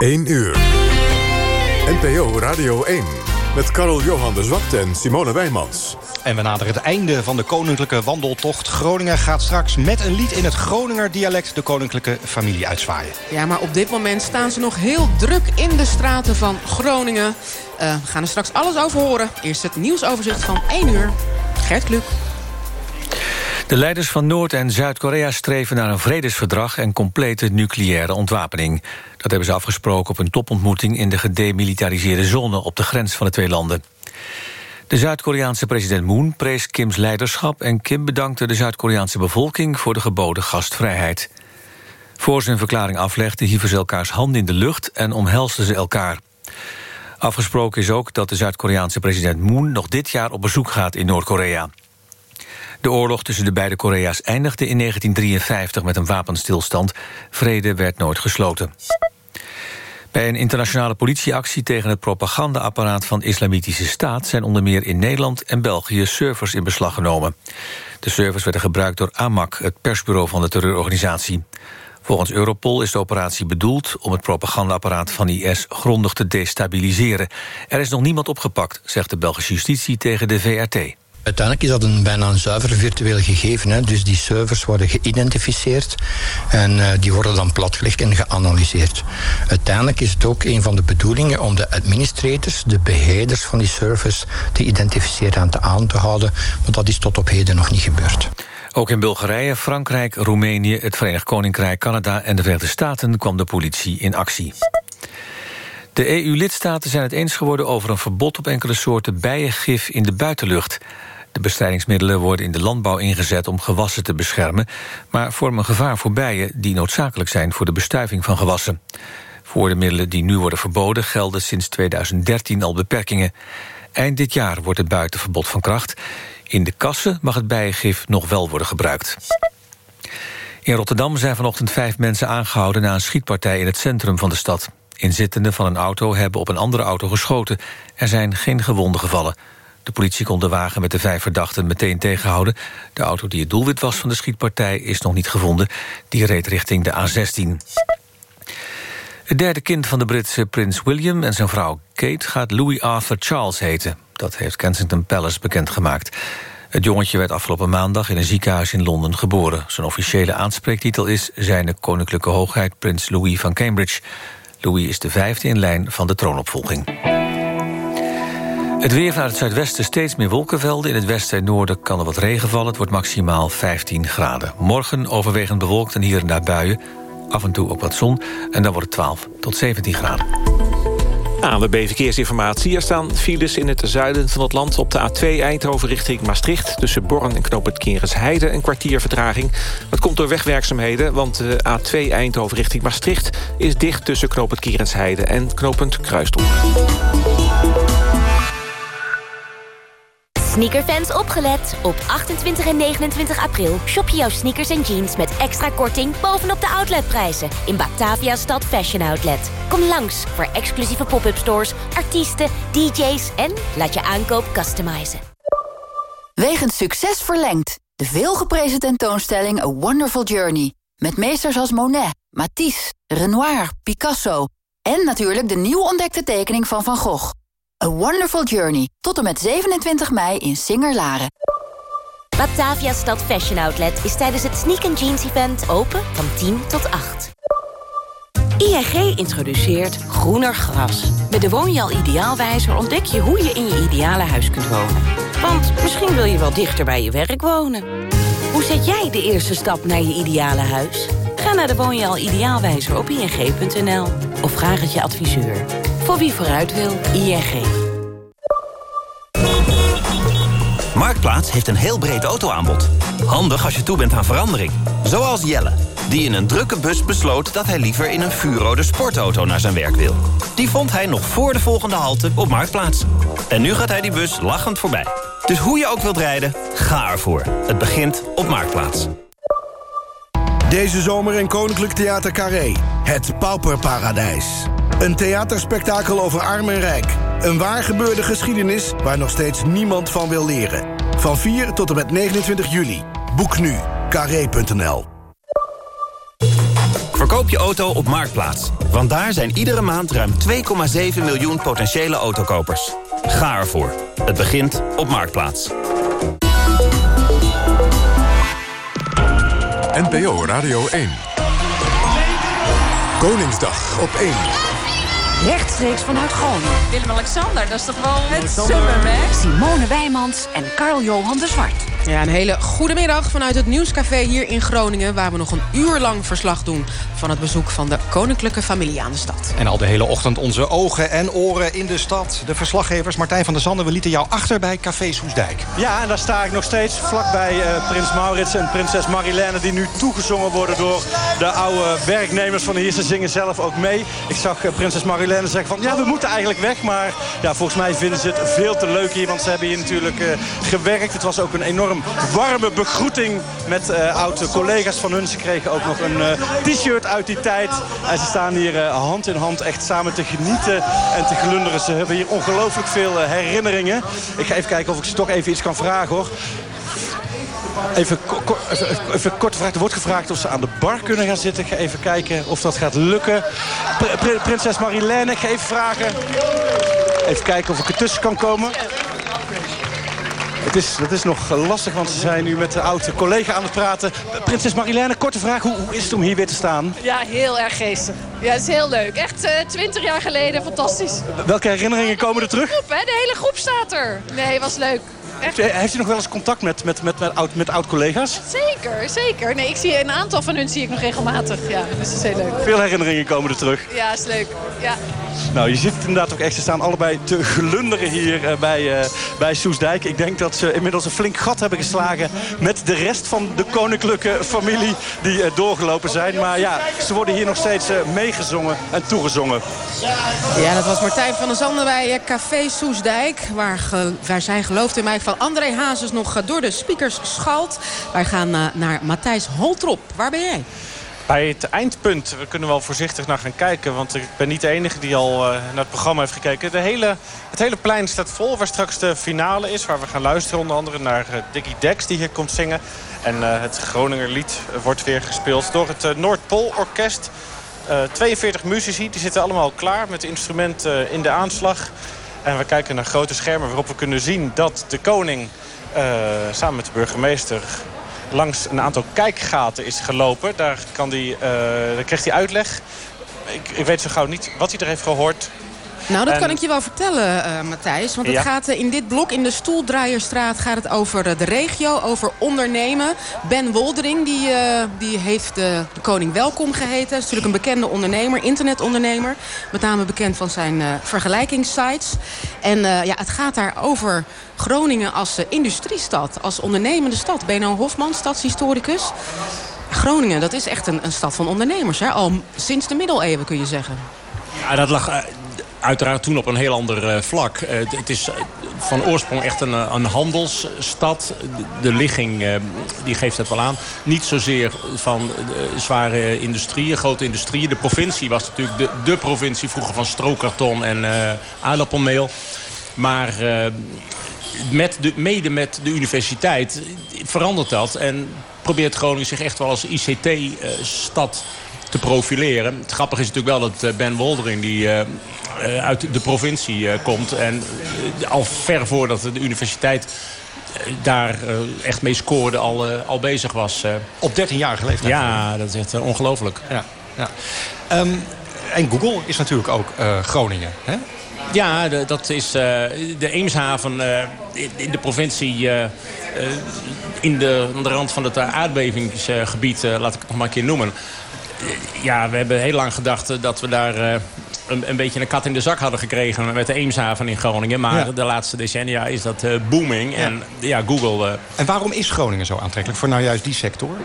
1 uur. NPO Radio 1. Met Karel Johan de Zwart en Simone Wijmans. En we naderen het einde van de koninklijke wandeltocht. Groningen gaat straks met een lied in het Groninger dialect... de koninklijke familie uitzwaaien. Ja, maar op dit moment staan ze nog heel druk in de straten van Groningen. Uh, we gaan er straks alles over horen. Eerst het nieuwsoverzicht van 1 uur. Gert Kluk. De leiders van Noord- en Zuid-Korea streven naar een vredesverdrag... en complete nucleaire ontwapening. Dat hebben ze afgesproken op een topontmoeting... in de gedemilitariseerde zone op de grens van de twee landen. De Zuid-Koreaanse president Moon prees Kims leiderschap... en Kim bedankte de Zuid-Koreaanse bevolking voor de geboden gastvrijheid. Voor zijn verklaring aflegde hieven ze elkaars handen in de lucht... en omhelsten ze elkaar. Afgesproken is ook dat de Zuid-Koreaanse president Moon... nog dit jaar op bezoek gaat in Noord-Korea. De oorlog tussen de beide Korea's eindigde in 1953 met een wapenstilstand. Vrede werd nooit gesloten. Bij een internationale politieactie tegen het propagandaapparaat van Islamitische Staat zijn onder meer in Nederland en België servers in beslag genomen. De servers werden gebruikt door AMAC, het persbureau van de terreurorganisatie. Volgens Europol is de operatie bedoeld om het propagandaapparaat van IS grondig te destabiliseren. Er is nog niemand opgepakt, zegt de Belgische justitie tegen de VRT. Uiteindelijk is dat een bijna een zuiver virtueel gegeven. Hè. Dus die servers worden geïdentificeerd en uh, die worden dan platgelegd en geanalyseerd. Uiteindelijk is het ook een van de bedoelingen om de administrators, de beheerders van die servers, te identificeren en te aan te houden. Maar dat is tot op heden nog niet gebeurd. Ook in Bulgarije, Frankrijk, Roemenië, het Verenigd Koninkrijk, Canada en de Verenigde Staten kwam de politie in actie. De EU-lidstaten zijn het eens geworden over een verbod op enkele soorten bijengif in de buitenlucht. De bestrijdingsmiddelen worden in de landbouw ingezet om gewassen te beschermen... maar vormen gevaar voor bijen die noodzakelijk zijn voor de bestuiving van gewassen. Voor de middelen die nu worden verboden gelden sinds 2013 al beperkingen. Eind dit jaar wordt het buitenverbod van kracht. In de kassen mag het bijengif nog wel worden gebruikt. In Rotterdam zijn vanochtend vijf mensen aangehouden... na een schietpartij in het centrum van de stad. Inzittenden van een auto hebben op een andere auto geschoten. Er zijn geen gewonden gevallen. De politie kon de wagen met de vijf verdachten meteen tegenhouden. De auto die het doelwit was van de schietpartij is nog niet gevonden. Die reed richting de A16. Het derde kind van de Britse prins William en zijn vrouw Kate... gaat Louis Arthur Charles heten. Dat heeft Kensington Palace bekendgemaakt. Het jongetje werd afgelopen maandag in een ziekenhuis in Londen geboren. Zijn officiële aanspreektitel is Zijne Koninklijke Hoogheid Prins Louis van Cambridge. Louis is de vijfde in lijn van de troonopvolging. Het weer vanuit het zuidwesten steeds meer wolkenvelden. In het westen en noorden kan er wat regen vallen. Het wordt maximaal 15 graden. Morgen overwegend bewolkt en hier en daar buien. Af en toe ook wat zon. En dan wordt het 12 tot 17 graden. ANWB Verkeersinformatie. Er staan files in het zuiden van het land op de A2 Eindhoven richting Maastricht. Tussen Born en Knoop het Kerensheide een kwartier vertraging. Dat komt door wegwerkzaamheden, want de A2 Eindhoven richting Maastricht... is dicht tussen Knoop het Kerensheide en knooppunt Kruisdorp. Sneakerfans opgelet. Op 28 en 29 april shop je jouw sneakers en jeans met extra korting bovenop de outletprijzen in Batavia Stad Fashion Outlet. Kom langs voor exclusieve pop-up stores, artiesten, DJ's en laat je aankoop customizen. Wegens succes verlengd. De veelgeprezen tentoonstelling A Wonderful Journey. Met meesters als Monet, Matisse, Renoir, Picasso... en natuurlijk de nieuw ontdekte tekening van Van Gogh. A Wonderful Journey. Tot en met 27 mei in Singer-Laren. Batavia Stad Fashion Outlet is tijdens het Sneak Jeans Event open van 10 tot 8. ING introduceert groener gras. Met de Woonjaal Ideaalwijzer ontdek je hoe je in je ideale huis kunt wonen. Want misschien wil je wel dichter bij je werk wonen. Hoe zet jij de eerste stap naar je ideale huis? Ga naar de Woonjaal Ideaalwijzer op ing.nl of vraag het je adviseur. Voor wie vooruit wil, ING. Marktplaats heeft een heel breed autoaanbod. Handig als je toe bent aan verandering. Zoals Jelle, die in een drukke bus besloot... dat hij liever in een vuurrode sportauto naar zijn werk wil. Die vond hij nog voor de volgende halte op Marktplaats. En nu gaat hij die bus lachend voorbij. Dus hoe je ook wilt rijden, ga ervoor. Het begint op Marktplaats. Deze zomer in Koninklijk Theater Carré. Het Pauperparadijs. Een theaterspektakel over arm en rijk. Een waar gebeurde geschiedenis waar nog steeds niemand van wil leren. Van 4 tot en met 29 juli. Boek nu. Carré.nl Verkoop je auto op Marktplaats. Want daar zijn iedere maand ruim 2,7 miljoen potentiële autokopers. Ga ervoor. Het begint op Marktplaats. NPO Radio 1. Koningsdag op 1. Rechtstreeks vanuit Groningen. Willem-Alexander, dat is toch wel het hè? Simone Wijmans en Carl-Johan de Zwart. Ja, een hele goede middag vanuit het Nieuwscafé hier in Groningen... waar we nog een uur lang verslag doen van het bezoek van de koninklijke familie aan de stad. En al de hele ochtend onze ogen en oren in de stad. De verslaggevers Martijn van der Zanden, we lieten jou achter bij Café Soesdijk. Ja, en daar sta ik nog steeds vlakbij uh, prins Maurits en prinses Marilène... die nu toegezongen worden door de oude werknemers van hier. Ze zingen zelf ook mee. Ik zag uh, prinses Marilène zeggen van, ja, we moeten eigenlijk weg. Maar ja, volgens mij vinden ze het veel te leuk hier, want ze hebben hier natuurlijk uh, gewerkt. Het was ook een enorm warme begroeting met uh, oude collega's van hun. Ze kregen ook nog een uh, t-shirt uit die tijd. En ze staan hier hand in hand echt samen te genieten en te glunderen. Ze hebben hier ongelooflijk veel herinneringen. Ik ga even kijken of ik ze toch even iets kan vragen hoor. Even, even, even kort vraag. Er wordt gevraagd of ze aan de bar kunnen gaan zitten. Ik ga even kijken of dat gaat lukken. Pr Prinses Marilène, ik ga even vragen. Even kijken of ik ertussen kan komen. Het is, dat is nog lastig, want ze zijn nu met de oude collega aan het praten. Prinses Marilène, korte vraag. Hoe, hoe, is het om hier weer te staan? Ja, heel erg geestig. Ja, het is heel leuk. Echt twintig uh, jaar geleden, fantastisch. Welke herinneringen komen er terug? De, groep, hè? de hele groep staat er. Nee, was leuk. Echt. Heeft u nog wel eens contact met, met, met, met, oud, met oud-collega's? Zeker, zeker. Nee, ik zie een aantal van hun zie ik nog regelmatig. Ja, dus dat is heel leuk. Veel herinneringen komen er terug. Ja, is leuk. Ja. Nou, je ziet het inderdaad ook echt. Ze staan allebei te glunderen hier uh, bij, uh, bij Soesdijk. Ik denk dat ze inmiddels een flink gat hebben geslagen... met de rest van de koninklijke familie die uh, doorgelopen zijn. Maar ja, ze worden hier nog steeds meegezongen en toegezongen. Ja, dat was Martijn van der Zanden bij Café Soesdijk. Waar, waar zij gelooft in mij van André Hazes nog door de speakers schalt. Wij gaan naar Matthijs Holtrop. Waar ben jij? Bij het eindpunt, we kunnen wel voorzichtig naar gaan kijken... want ik ben niet de enige die al uh, naar het programma heeft gekeken. De hele, het hele plein staat vol waar straks de finale is... waar we gaan luisteren onder andere naar uh, Dickie Dex die hier komt zingen. En het Groninger lied wordt weer gespeeld door het Noordpoolorkest. 42 muzici, die zitten allemaal klaar met de instrumenten in de aanslag. En we kijken naar grote schermen waarop we kunnen zien dat de koning... samen met de burgemeester langs een aantal kijkgaten is gelopen. Daar, kan die, uh, daar kreeg hij uitleg. Ik, ik weet zo gauw niet wat hij er heeft gehoord. Nou, dat en... kan ik je wel vertellen, uh, Matthijs. Want het ja. gaat uh, in dit blok, in de Stoeldraaierstraat... gaat het over uh, de regio, over ondernemen. Ben Woldering, die, die heeft de koning welkom geheten. Dat is natuurlijk een bekende ondernemer, internetondernemer. Met name bekend van zijn vergelijkingssites. En ja, het gaat daar over Groningen als industriestad. Als ondernemende stad. Beno Hofman, stadshistoricus. Groningen, dat is echt een, een stad van ondernemers. Hè? Al sinds de middeleeuwen, kun je zeggen. Ja, dat lag uiteraard toen op een heel ander uh, vlak. Uh, het is van oorsprong echt een, een handelsstad. De, ligging die geeft het wel aan. Niet zozeer van zware industrieën, grote industrieën. De provincie was natuurlijk de, de provincie vroeger van strookkarton en aardappelmeel. Maar met de, mede met de universiteit verandert dat. En probeert Groningen zich echt wel als ICT-stad te profileren. Het grappige is natuurlijk wel dat Ben Woldering... die uit de provincie uh, komt... en uh, al ver voordat de universiteit daar echt mee scoorde... al, al bezig was. Op 13-jarige leeftijd? Ja, dat is echt ongelooflijk. Ja, ja. Um, en Google is natuurlijk ook Groningen, hè? Ja, de, dat is uh, de Eemshaven uh, in de provincie... In de, aan de rand van het aardbevingsgebied, laat ik het nog maar een keer noemen. Ja, we hebben heel lang gedacht dat we daar een, een, beetje een kat in de zak hadden gekregen... met de Eemshaven in Groningen. Maar ja. de laatste decennia is dat booming. Ja. En ja, Google... En waarom is Groningen zo aantrekkelijk voor nou juist die sector?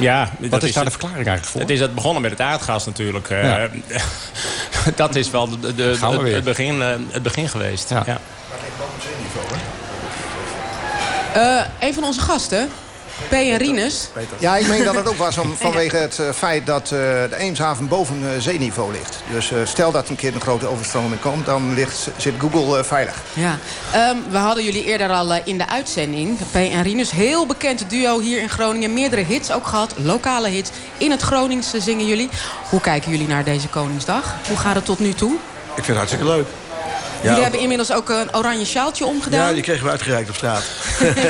Ja, Wat is, is daar de verklaring eigenlijk voor? Het is het begonnen met het aardgas natuurlijk. Ja. dat is wel de, de, het, het, begin, het begin geweest. Ja. ja. Uh, een van onze gasten, P. en Rinus. Ja, ik meen dat het ook was om, vanwege het uh, feit dat uh, de Eemshaven boven uh, zeeniveau ligt. Dus stel dat een keer een grote overstroming komt, dan ligt, zit Google veilig. Ja. Um, we hadden jullie eerder al in de uitzending. P. en Rinus, heel bekend duo hier in Groningen. Meerdere hits ook gehad, lokale hits. In het Gronings zingen jullie. Hoe kijken jullie naar deze Koningsdag? Hoe gaat het tot nu toe? Ik vind het hartstikke leuk. Ja, Jullie hebben inmiddels ook een oranje sjaaltje omgedaan. Ja, die kregen we uitgereikt op straat.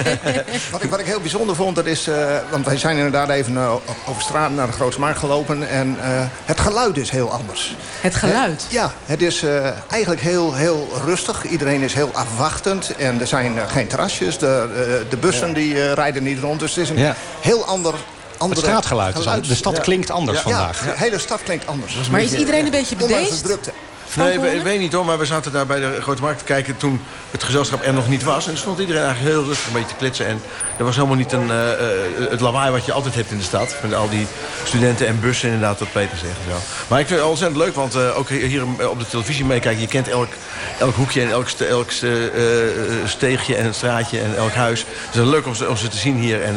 wat, ik, wat ik heel bijzonder vond, dat is... Uh, want wij zijn inderdaad even uh, over straat naar de Grote Markt gelopen. En uh, het geluid is heel anders. Het geluid? ja, het is eigenlijk heel, heel rustig. Iedereen is heel afwachtend. En er zijn geen terrasjes. De, de bussen ja. die rijden niet rond. Dus het is een ja. heel ander het straatgeluid. Geluid. De stad klinkt anders ja, vandaag. Ja, de hele stad klinkt anders. Maar is iedereen een beetje bedeesd? Nee, ik weet niet hoor, maar we zaten daar bij de Grote Markt te kijken... toen het gezelschap er nog niet was. En stond iedereen eigenlijk heel rustig een beetje te klitsen. En er was helemaal niet een, uh, het lawaai wat je altijd hebt in de stad. Met al die studenten en bussen inderdaad, wat Peter zegt. Zo. Maar ik vind het ontzettend leuk, want uh, ook hier op de televisie meekijken... je kent elk, elk hoekje en elk, elk steegje en straatje en elk huis. Dus het is leuk om ze, om ze te zien hier. En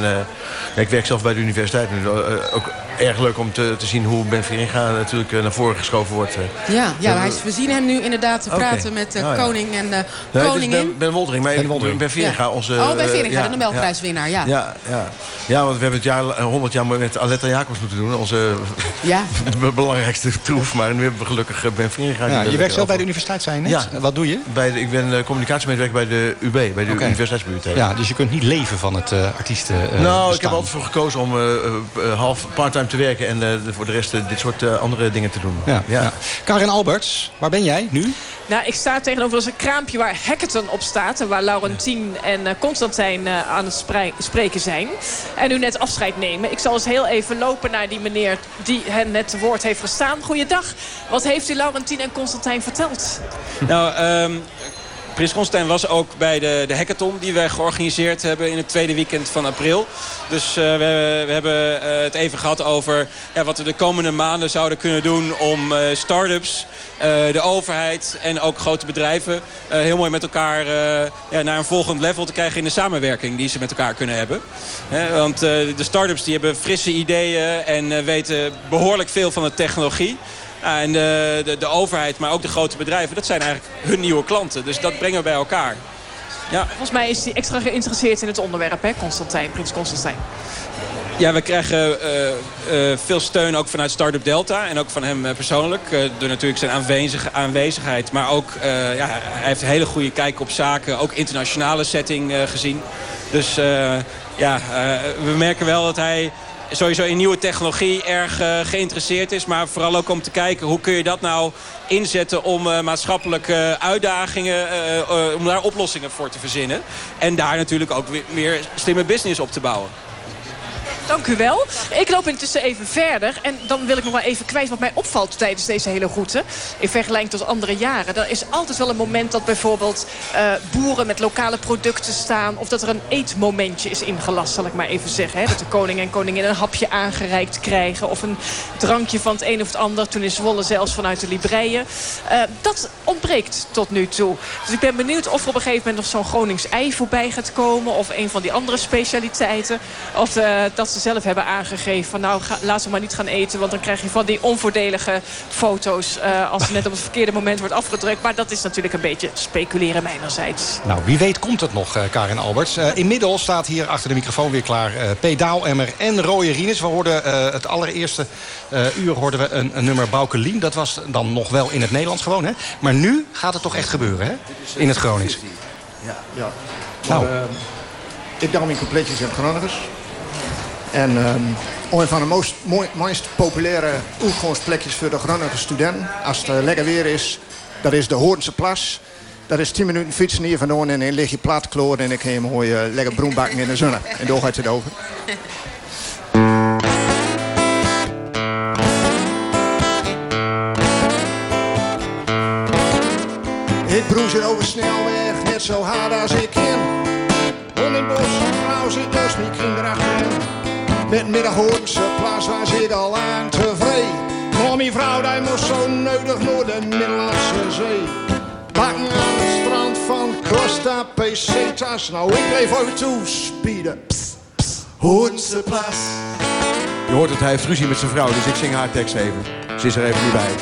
ja, ik werk zelf bij de universiteit. En ook erg leuk om te, te zien hoe Ben Veringa natuurlijk naar voren geschoven wordt. Ja, ja hij, we zien hem nu inderdaad te praten met de oh, koning en nee, koningin. Ben, ben Woldering, maar ben, Woldering. ben Veringa, ja. onze... Oh, Ben Veringa, ja, de Nobelprijswinnaar, ja. ja. Ja, ja. want we hebben het jaar 100 jaar met Aletta Jacobs moeten doen. Onze ja. belangrijkste troef. Maar nu hebben we gelukkig Ben Veringa. Ja, je werkt zelf bij de universiteit, zijn net? Ja. Wat doe je? Bij de, ik ben communicatiemedewerker bij de UB, bij de okay. Universiteitsbibliotheek. Ja, dus je kunt niet leven van het uh, artiesten uh, Nou, bestaan. ik heb altijd voor gekozen om uh, half part-time te werken... en voor de rest dit soort andere dingen te doen. Ja, ja. Karin Alberts, waar ben jij nu? Nou, ik sta tegenover een kraampje waar Hackathon op staat. En waar Laurentien en uh, Constantijn uh, aan het spreken zijn. En nu net afscheid nemen. Ik zal eens heel even lopen naar die meneer die hen net te woord heeft gestaan. Goeiedag. Wat heeft u Laurentien en Constantijn verteld? Nou, um, Prins Constantijn was ook bij de, de hackathon die wij georganiseerd hebben in het tweede weekend van april. Dus uh, we, we, hebben uh, het even gehad over ja, wat we de komende maanden zouden kunnen doen om uh, start-ups, de overheid en ook grote bedrijven heel mooi met elkaar ja, naar een volgend level te krijgen in de samenwerking die ze met elkaar kunnen hebben. want de start-ups die hebben frisse ideeën en weten behoorlijk veel van de technologie. En de, de, de, overheid, maar ook de grote bedrijven, dat zijn eigenlijk hun nieuwe klanten. Dus dat brengen we bij elkaar. Ja. Volgens mij is hij extra geïnteresseerd in het onderwerp, hè, Constantijn, Prins Constantijn. Ja, we krijgen uh, uh, veel steun ook vanuit Startup Delta. En ook van hem uh, persoonlijk. door natuurlijk zijn aanwezig, aanwezigheid. Maar ook, ja, hij heeft een hele goede kijk op zaken. Ook internationale setting gezien. Dus ja, we merken wel dat hij sowieso in nieuwe technologie erg uh, geïnteresseerd is. Maar vooral ook om te kijken hoe kun je dat nou inzetten om uh, maatschappelijke uitdagingen, uh, om daar oplossingen voor te verzinnen. En daar natuurlijk ook weer meer slimme business op te bouwen. Dank u wel. Ik loop intussen even verder. En dan wil ik nog maar even kwijt wat mij opvalt tijdens deze hele route. In vergelijking tot andere jaren. Er is altijd wel een moment dat bijvoorbeeld uh, boeren met lokale producten staan. Of dat er een eetmomentje is ingelast, zal ik maar even zeggen. Hè? Dat de koning en koningin een hapje aangereikt krijgen. Of een drankje van het een of het ander. Toen in Zwolle zelfs vanuit de Libreien. Uh, dat ontbreekt tot nu toe. Dus ik ben benieuwd of er op een gegeven moment nog zo'n Gronings ei voorbij gaat komen. Of een van die andere specialiteiten. Of uh, dat ze zelf hebben aangegeven van nou ga, laat ze maar niet gaan eten. Want dan krijg je van die onvoordelige foto's uh, als het net op het verkeerde moment wordt afgedrukt. Maar dat is natuurlijk een beetje speculeren mijnerzijds. Nou, wie weet komt het nog, uh, Karin Alberts. Uh, inmiddels staat hier achter de microfoon weer klaar P. Daalemmer en Roye Rienes. We hoorden het allereerste uur hoorden we een, een nummer Bauke Lien. Dat was dan nog wel in het Nederlands gewoon, hè? Maar nu gaat het toch echt gebeuren, hè? In het Gronings. Ja, ja. Nou. Maar, ik dan in compleetjes in Gronings. En um, een van de most, mooi, mooist populaire oefeningsplekjes voor de Groningen studenten. Als het uh, lekker weer is, dat is de Hoornse Plas. Dat is 10 minuten fietsen hier vandaan en dan lig je plat kloor en ik kan je mooi uh, lekker broenbakken in de zon. En door gaat het over. Ik broes over snelweg, net zo hard als ik kan. Om in bos, vrouw zit dus niet kinderen achterin. Met middaghoornse plaats was ik al aan tevreden. Maar mijn vrouw die moest zo nodig naar de Middellandse Zee. Bakken aan het strand van Costa Pesetas. Nou, ik bleef over toe spieden. Psst, psst. Hoenseplas. Je hoort het, hij heeft ruzie met zijn vrouw, dus ik zing haar tekst even. Ze is er even niet bij.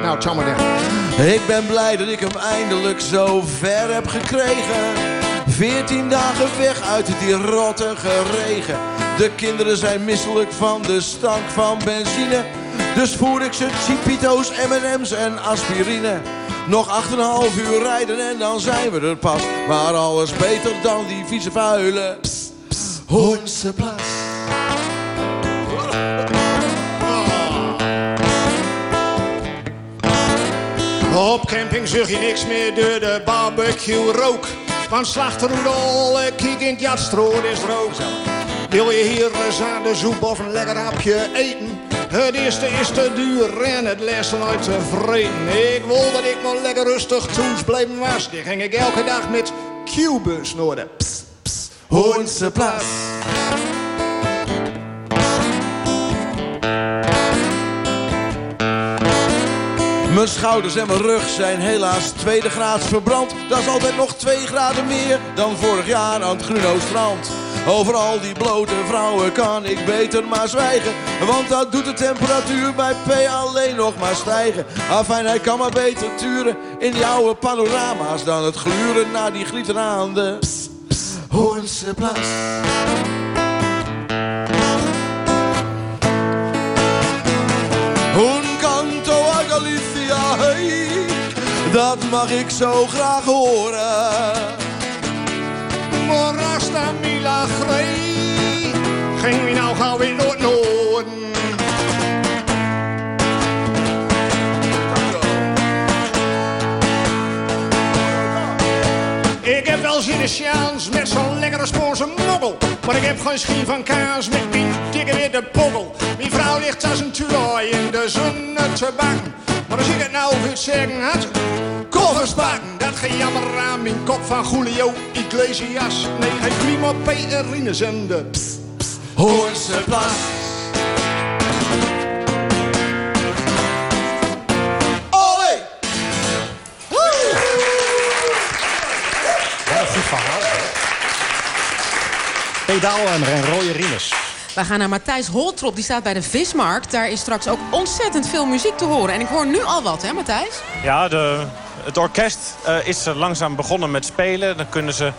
Nou, tja maar dan. Ik ben blij dat ik hem eindelijk zo ver heb gekregen. Veertien dagen weg uit die rottige regen. De kinderen zijn misselijk van de stank van benzine. Dus voer ik ze chipito's, M&M's en aspirine. Nog 8,5 uur rijden en dan zijn we er pas. Maar alles beter dan die vieze vuile. Pss, pss, Hoornseplas. Op camping zug je niks meer door de barbecue rook. Want slachterroedel, kiek in het jatstro is rook. Wil je hier eens aan de soep of een lekker hapje eten? Het eerste is te duur en het laatste nooit tevreden. Ik wil dat ik nog lekker rustig toes blijven was. Die ging ik elke dag met Q-bus naar de ps, ps, Hoornseplas. Mijn schouders en mijn rug zijn helaas tweede graads verbrand. Dat is altijd nog twee graden meer dan vorig jaar aan het Gruno-strand. Over al die blote vrouwen kan ik beter maar zwijgen. Want dat doet de temperatuur bij P alleen nog maar stijgen. Afijn, hij kan maar beter turen in die oude panorama's... dan het gluren naar die glitterende ps, ps, Hoornseplas. Un canto a Galicia, dat mag ik zo graag horen. Morasta Milagre, ging wie nou gauw in Noord-Noorden. Ik heb wel zin in Sjaans met zo'n lekkere Spoorse moggel. Maar ik heb geen schien van kaas met mijn dikke witte poggel. Mijn vrouw ligt als een toernooi in de zon te bakken. Maar als ik het nou het zeggen had, bakken. Dat gejammer aan mijn kop van Julio Iglesias. Nee, hij prima Peter Rines en de ps, ps, Hoornseplas. Olé! Wat een goed verhaal. Pedaalemmer en rode rines. We gaan naar Matthijs Holtrop, die staat bij de Vismarkt. Daar is straks ook ontzettend veel muziek te horen. En ik hoor nu al wat, hè Matthijs? Ja, de, het orkest eh, is langzaam begonnen met spelen. Dan kunnen ze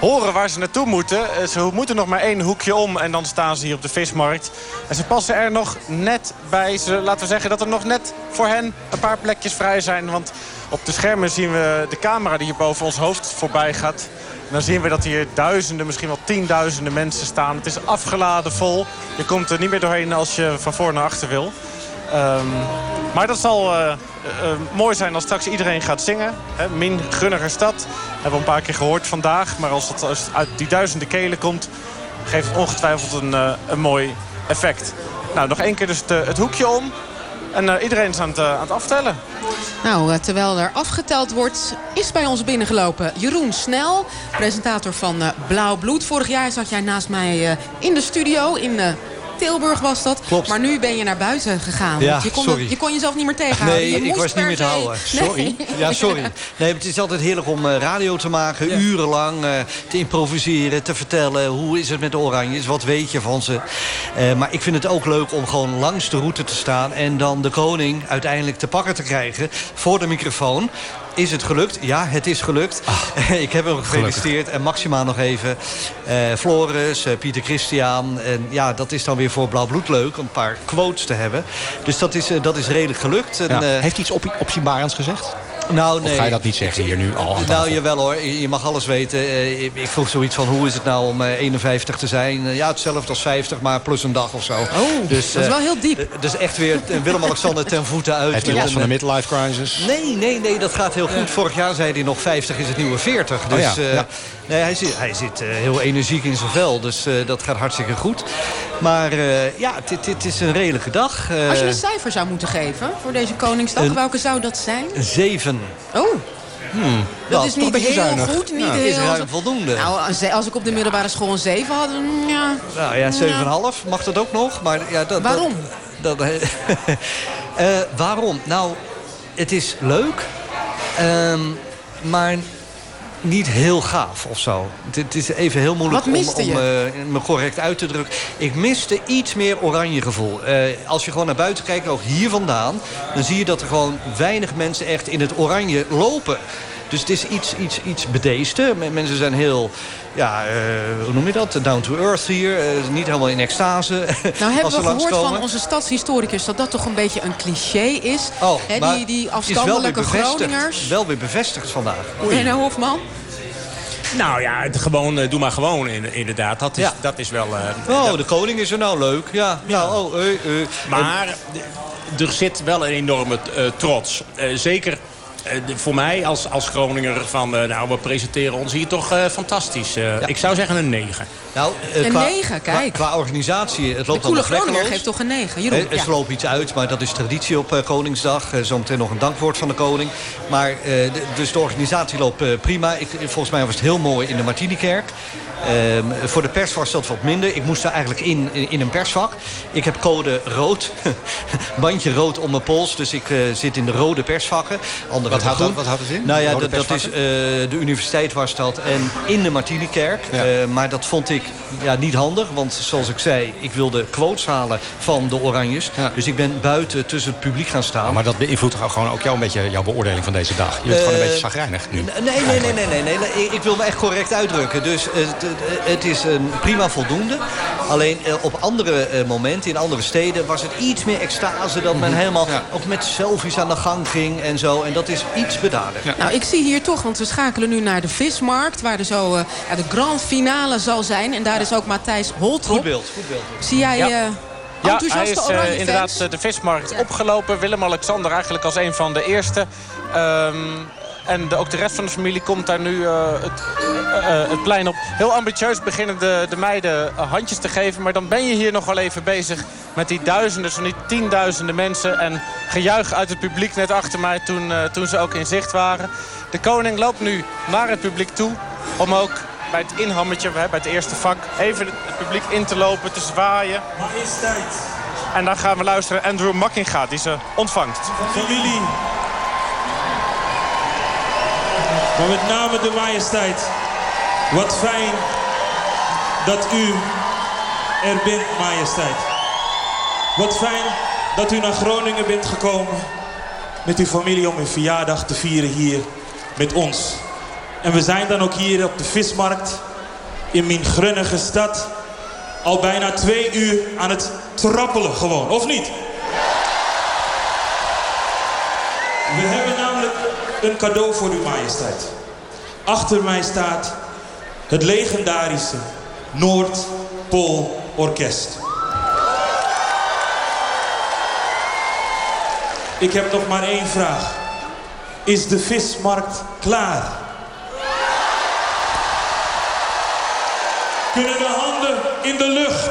horen waar ze naartoe moeten. Eh, ze moeten nog maar één hoekje om en dan staan ze hier op de vismarkt. En ze passen er nog net bij. Ze, laten we zeggen dat er nog net voor hen een paar plekjes vrij zijn. Want op de schermen zien we de camera die hier boven ons hoofd voorbij gaat. Dan zien we dat hier duizenden, misschien wel tienduizenden mensen staan. Het is afgeladen vol. Je komt er niet meer doorheen als je van voor naar achter wil. Ehm, maar dat zal eh, eh, mooi zijn als straks iedereen gaat zingen. Min Gunniger Stad. Hebben we een paar keer gehoord vandaag. Maar als het, uit die duizenden kelen komt... geeft het ongetwijfeld een, eh, een mooi effect. Nou, nog één keer dus het hoekje om. En eh, iedereen is aan het, eh, aan het aftellen. Nou, eh, terwijl er afgeteld wordt, is bij ons binnengelopen Jeroen Snel. Presentator van Blauw Bloed. Vorig jaar zat jij naast mij in de studio in... Tilburg was dat. Klopt. Maar nu ben je naar buiten gegaan. Ja, je, kon, sorry. je kon jezelf niet meer tegenhouden. Nee, Je ik was niet meer te houden. Nee. Sorry. Ja, sorry. Nee, het is altijd heerlijk om eh, radio te maken. Urenlang eh, te improviseren, te vertellen. Hoe is het met de Oranjes? Wat weet je van ze? Eh, maar ik vind het ook leuk om gewoon langs de route te staan... en dan de koning uiteindelijk te pakken te krijgen voor de microfoon. Is het gelukt? Ja, het is gelukt. ik heb hem gefeliciteerd. En Maxima nog even. Eh, Floris, eh, Pieter Christian. En ja, dat is dan weer voor Blauw Bloed leuk. Om een paar quotes te hebben. Dus dat is, eh, dat is redelijk gelukt. En, Ja. Heeft hij iets op, opzienbarends gezegd? Nou, Of nee. ga je dat niet zeggen hier nu al aan Nou, jawel hoor. Je mag alles weten. Eh, Ik vroeg zoiets van, hoe is het nou om eh, 51 te zijn? Eh, Ja, hetzelfde als 50, maar plus een dag of zo. Oh, dus, dat is eh, wel heel diep. Dus echt weer eh, Willem-Alexander ten voeten uit. Heeft hij last van de eh, midlife crisis? Nee, nee, nee, dat gaat heel goed. Vorig jaar zei hij nog 50 is het nieuwe 40. Dus Oh ja, eh, ja. nee, hij zit, hij zit eh, heel energiek in zijn vel. Dus eh, dat gaat hartstikke goed. Maar eh, ja, dit, is een redelijke dag. Eh, Als je een cijfer zou moeten geven voor deze Koningsdag, Een- welke zou dat zijn? een zeven. Oh, Hmm. dat is niet heel zuinig. goed. Niet Ja, heel is ruim voldoende. Nou, als ik op de middelbare school een 7 had, ja. Nou ja, 7,5 mag dat ook nog. Maar, ja, dat, Waarom? Dat, dat, Eh, waarom? Nou, het is leuk. Ehm, maar niet heel gaaf of zo. Het, is even heel moeilijk Wat om, eh, me correct uit te drukken. Ik miste iets meer oranje gevoel. Eh, als je gewoon naar buiten kijkt, ook hier vandaan... dan zie je dat er gewoon weinig mensen echt in het oranje lopen. Dus het is iets, iets, iets Mensen zijn heel, ja, eh, hoe noem je dat? Down to earth hier. Eh, niet helemaal in extase. Nou als hebben ze we gehoord van onze stadshistoricus... dat dat toch een beetje een cliché is. Oh, maar die, die het is wel weer afstandelijke. Groningers. Wel weer bevestigd vandaag. René Hofman? Nou ja, het gewoon, eh, doe maar gewoon in- inderdaad. Dat is, Ja. dat is wel... eh, Oh, de koning is er nou leuk. Ja, ja. oh, eh, eh. Maar er zit wel een enorme eh, trots. Eh, zeker voor mij als, als Groninger van... eh, nou, we presenteren ons hier toch eh, fantastisch. Eh, Ik zou zeggen een 9. Nou, eh, Een qua- negen, kijk. Qua, qua organisatie, het De loopt coole allemaal Groninger geeft toch een 9. Jeroen, Eh, Het ja. loopt iets uit, maar dat is traditie op eh, Koningsdag. Eh, zometeen nog een dankwoord van de koning. Maar, eh, de- dus de organisatie loopt eh, prima. Ik, volgens mij was het heel mooi in de Martinikerk. Ehm, voor de pers was dat wat minder. Ik moest daar eigenlijk in, in, in een persvak. Ik heb code rood. Bandje rood om mijn pols. Dus ik eh, zit in de rode persvakken. Andere Wat houdt groen. dat- wat houdt het in? Nou ja, dat, is, eh, de universiteit was dat. En in de Martinikerk. Ja. Eh, maar dat vond ik ja, niet handig. Want zoals ik zei, ik wilde quotes halen van de Oranjes. Dus ik ben buiten tussen het publiek gaan staan. Maar dat beïnvloedt gewoon ook jou een beetje jouw beoordeling van deze dag. Je bent gewoon een Eh, beetje zagrijnig nu. Nee, nee, nee, nee, nee, nee. Ik, wil me echt correct uitdrukken. Dus eh, het, het is een prima voldoende. Alleen eh, op andere eh, momenten, in andere steden... was het iets meer extase dat men helemaal ook met selfies aan de gang ging en zo. En dat is iets bedaarder. Nou, ik zie hier toch, want we schakelen nu naar de vismarkt... waar er zo eh, ja, de grand finale zal zijn. En daar is ook Matthijs Holtrop. Goed beeld, goed beeld. Zie jij Ja. eh Ja, hij enthousiaste is oranje inderdaad de vismarkt opgelopen. Willem-Alexander eigenlijk als een van de eerste. Ehm, en de, ook de rest van de familie komt daar nu eh, het, eh, eh, het plein op. Heel ambitieus beginnen de, de meiden handjes te geven. Maar dan ben je hier nog wel even bezig met die duizenden, zo niet tienduizenden mensen. En gejuich uit het publiek net achter mij toen, toen ze ook in zicht waren. De koning loopt nu naar het publiek toe om ook bij het inhammetje, bij het eerste vak, even het publiek in te lopen, te zwaaien. En dan gaan we luisteren Andrew Mackinga, die ze ontvangt. Familie. Maar met name de majesteit. Wat fijn dat u er bent, majesteit. Wat fijn dat u naar Groningen bent gekomen. Met uw familie om uw verjaardag te vieren hier met ons. En we zijn dan ook hier op de vismarkt. In mijn grunnige stad. Al bijna twee uur aan het trappelen gewoon, of niet? Een cadeau voor uw majesteit. Achter mij staat het legendarische Noordpool Orkest. Ik heb nog maar één vraag. Is de vismarkt klaar? Kunnen de handen in de lucht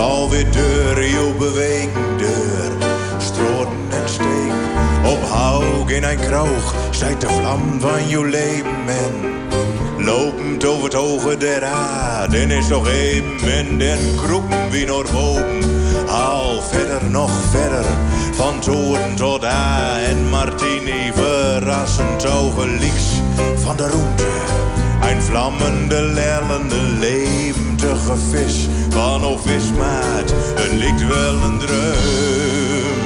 nacht. Alweer deur, jouw beweging deur. Stroten en steek, op in een kroog. Stijgt de vlam van jouw leven en lopend over het ogen der aarde. Is nog even en den kroepen wie naar boven. Al verder, nog verder, van toren tot A en Martini verrassend ogen links van de route. Een vlammende, lellende, vis van of vismaat, het lijkt wel een droom.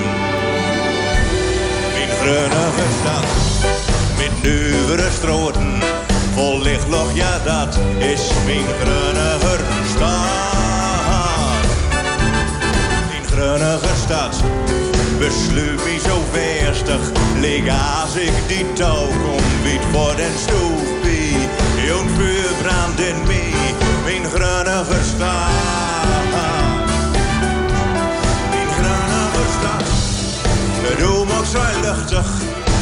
Mijn grunnige stad, met nuwere stroten, vol lichtloch, ja dat is mijn grunnige stad. Mijn grunnige stad, besluit me zo verstig, lig als ik die touw kom, voor den stoepie, joon vuur brandt in mij, mijn grunnige stad. Mijn grunnige stad, het doel mag zijn luchtig,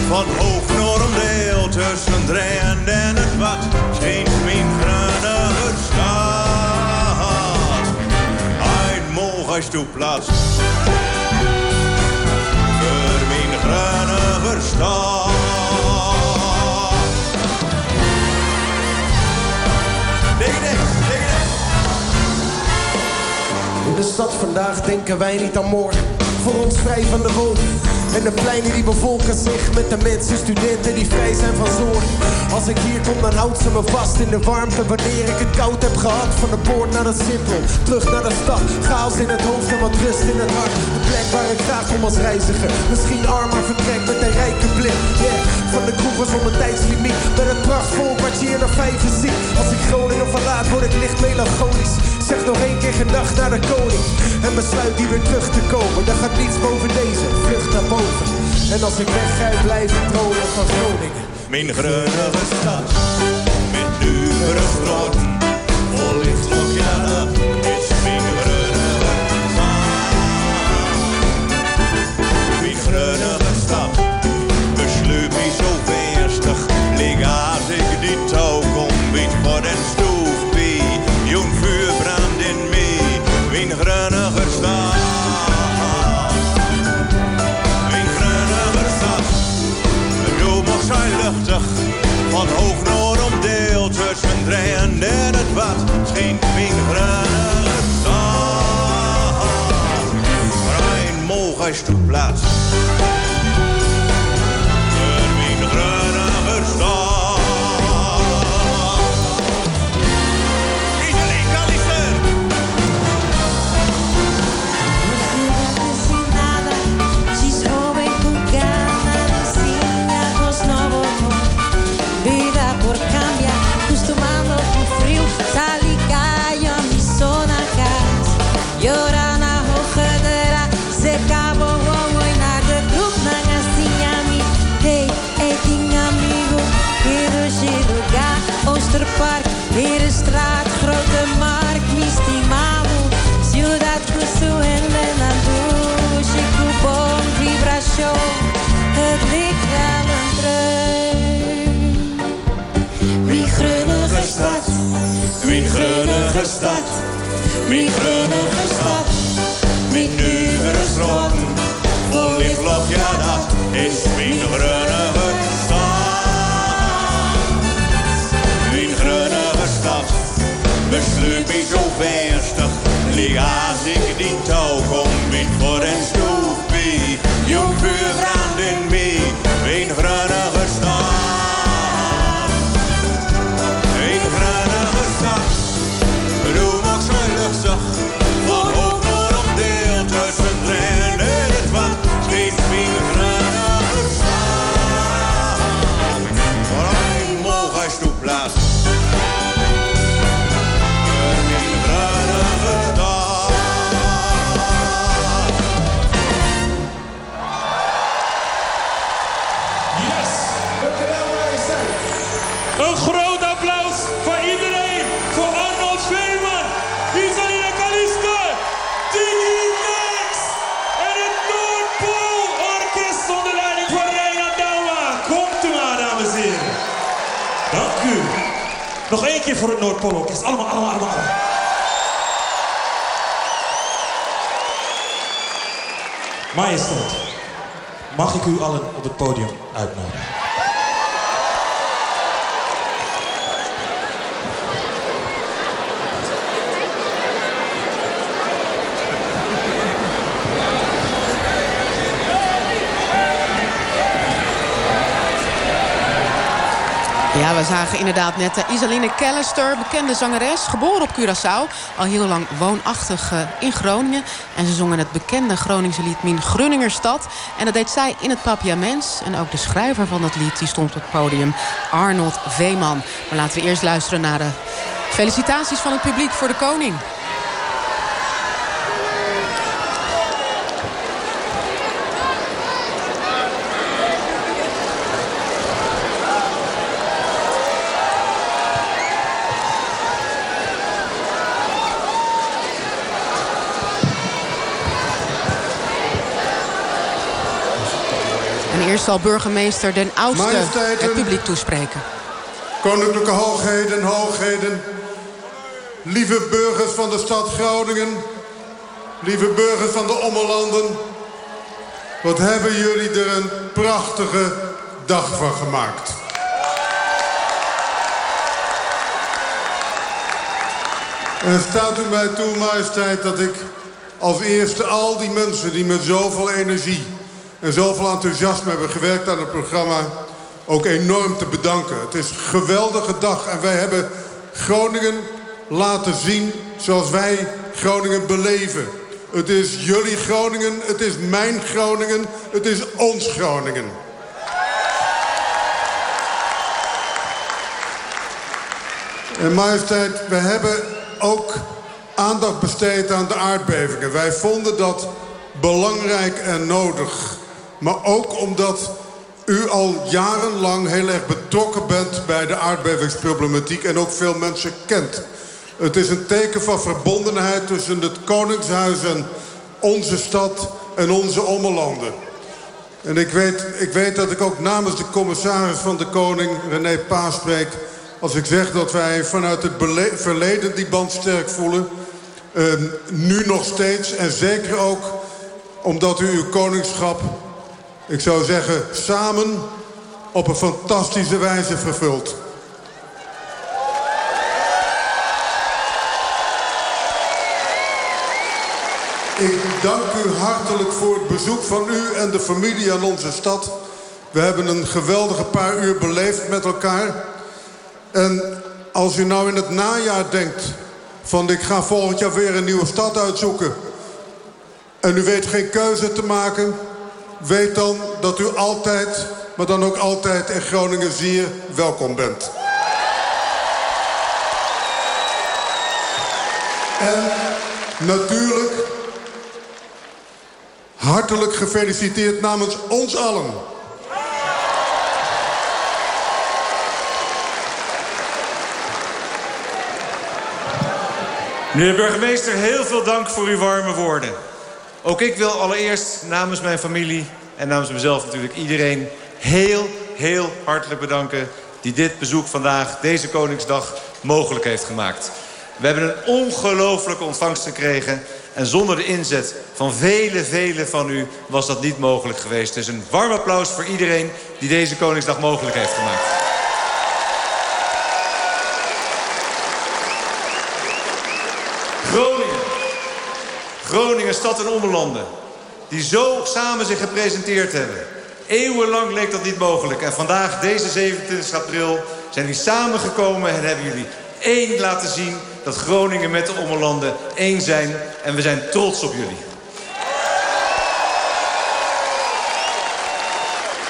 van hoog naar omdeel, tussen en het wat, schijnt mijn grunnige stad. als du plaats. Voor mijn graniger stad. Stad vandaag denken wij niet aan morgen. Voor ons vrij van de wolken. En de pleinen die bevolken zich met de mensen, studenten die vrij zijn van zorg. Als ik hier kom, dan houdt ze me vast in de warmte wanneer ik het koud heb gehad. Van de poort naar de simpel, terug naar de stad. Chaos in het hoofd en wat rust in het hart. Plek waar ik graag kom als reiziger. Misschien arm, maar vertrek met een rijke blik. Van de kroegen zonder tijdslimiet. Met een prachtvol kwartier naar vijf zie. Als ik Groningen verlaat, word ik licht melancholisch. Zeg nog één keer gedag naar de koning. En besluit die weer terug te komen. Er gaat niets boven deze, vlucht naar boven. En als ik wegga, blijf ik tronen van Groningen. Mijn grunige stad, met dure straten. Vol licht ja, is mijn voor den stoef bij. Jong vuur brandt in mij, mijn grunige stad. Mijn grunige stad, de mag zijn luchtig. Van hoog noord omdeeld tussen draaien en het wat. Scheen mijn grunige stad. Rein moog als plaats. Nog één keer voor het Noordpool Orkest. Allemaal, allemaal, allemaal. allemaal. Majesteit, mag ik u allen op het podium uitnodigen? Ja, we zagen inderdaad net uh, Isaline Callister, bekende zangeres, geboren op Curaçao. Al heel lang woonachtig uh, in Groningen. En ze zongen het bekende Groningse lied Min Grunningerstad. En dat deed zij in het Papiaments. En ook de schrijver van dat lied die stond op het podium, Arnold Veeman. Maar laten we eerst luisteren naar de felicitaties van het publiek voor de koning. Eerst zal burgemeester Den Oudste het publiek toespreken. Koninklijke hoogheden, hoogheden. Lieve burgers van de stad Groningen. lieve burgers van de Ommelanden. Wat hebben jullie er een prachtige dag van gemaakt. En staat u mij toe, majesteit, dat ik als eerste al die mensen die met zoveel energie en zoveel enthousiasme hebben gewerkt aan het programma ook enorm te bedanken. Het is een geweldige dag en wij hebben Groningen laten zien zoals wij Groningen beleven. Het is jullie Groningen, het is mijn Groningen, het is ons Groningen. En majesteit, we hebben ook aandacht besteed aan de aardbevingen. Wij vonden dat belangrijk en nodig. Maar ook omdat u al jarenlang heel erg betrokken bent bij de aardbevingsproblematiek... en ook veel mensen kent. Het is een teken van verbondenheid tussen het Koningshuis en onze stad en onze ommelanden. En ik weet, ik weet dat ik ook namens de commissaris van de Koning, René Paas, spreek... als ik zeg dat wij vanuit het verleden die band sterk voelen... Uh, nu nog steeds en zeker ook omdat u uw koningschap ik zou zeggen, samen op een fantastische wijze vervuld. Ik dank u hartelijk voor het bezoek van u en de familie aan onze stad. We hebben een geweldige paar uur beleefd met elkaar. En als u nou in het najaar denkt... van ik ga volgend jaar weer een nieuwe stad uitzoeken... en u weet geen keuze te maken... Weet dan dat u altijd, maar dan ook altijd in Groningen zeer welkom bent. En natuurlijk hartelijk gefeliciteerd namens ons allen. Meneer burgemeester, heel veel dank voor uw warme woorden. Ook ik wil allereerst namens mijn familie en namens mezelf natuurlijk iedereen... heel, heel hartelijk bedanken die dit bezoek vandaag, deze Koningsdag, mogelijk heeft gemaakt. We hebben een ongelooflijke ontvangst gekregen... en zonder de inzet van vele, vele van u was dat niet mogelijk geweest. Dus een warm applaus voor iedereen die deze Koningsdag mogelijk heeft gemaakt. Groningen. Groningen, stad en ommelanden. Die zo samen zich gepresenteerd hebben. Eeuwenlang leek dat niet mogelijk. En vandaag, deze 27 april, zijn die samengekomen en hebben jullie één laten zien... dat Groningen met de ommelanden één zijn. En we zijn trots op jullie.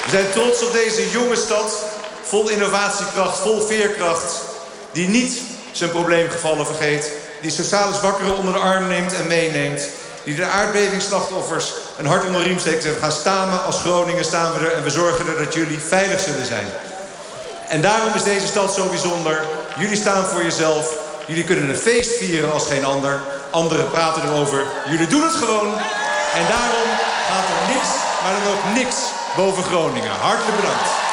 We zijn trots op deze jonge stad, vol innovatiekracht, vol veerkracht... die niet zijn probleemgevallen vergeet, die sociale zwakkeren onder de arm neemt en meeneemt... die de aardbevingsslachtoffers een hart onder de riem steekt... we gaan staan als Groningen staan we er en we zorgen er dat jullie veilig zullen zijn. En daarom is deze stad zo bijzonder. Jullie staan voor jezelf. Jullie kunnen een feest vieren als geen ander. Anderen praten erover. Jullie doen het gewoon. En daarom gaat er niks, maar dan ook niks boven Groningen. Hartelijk bedankt.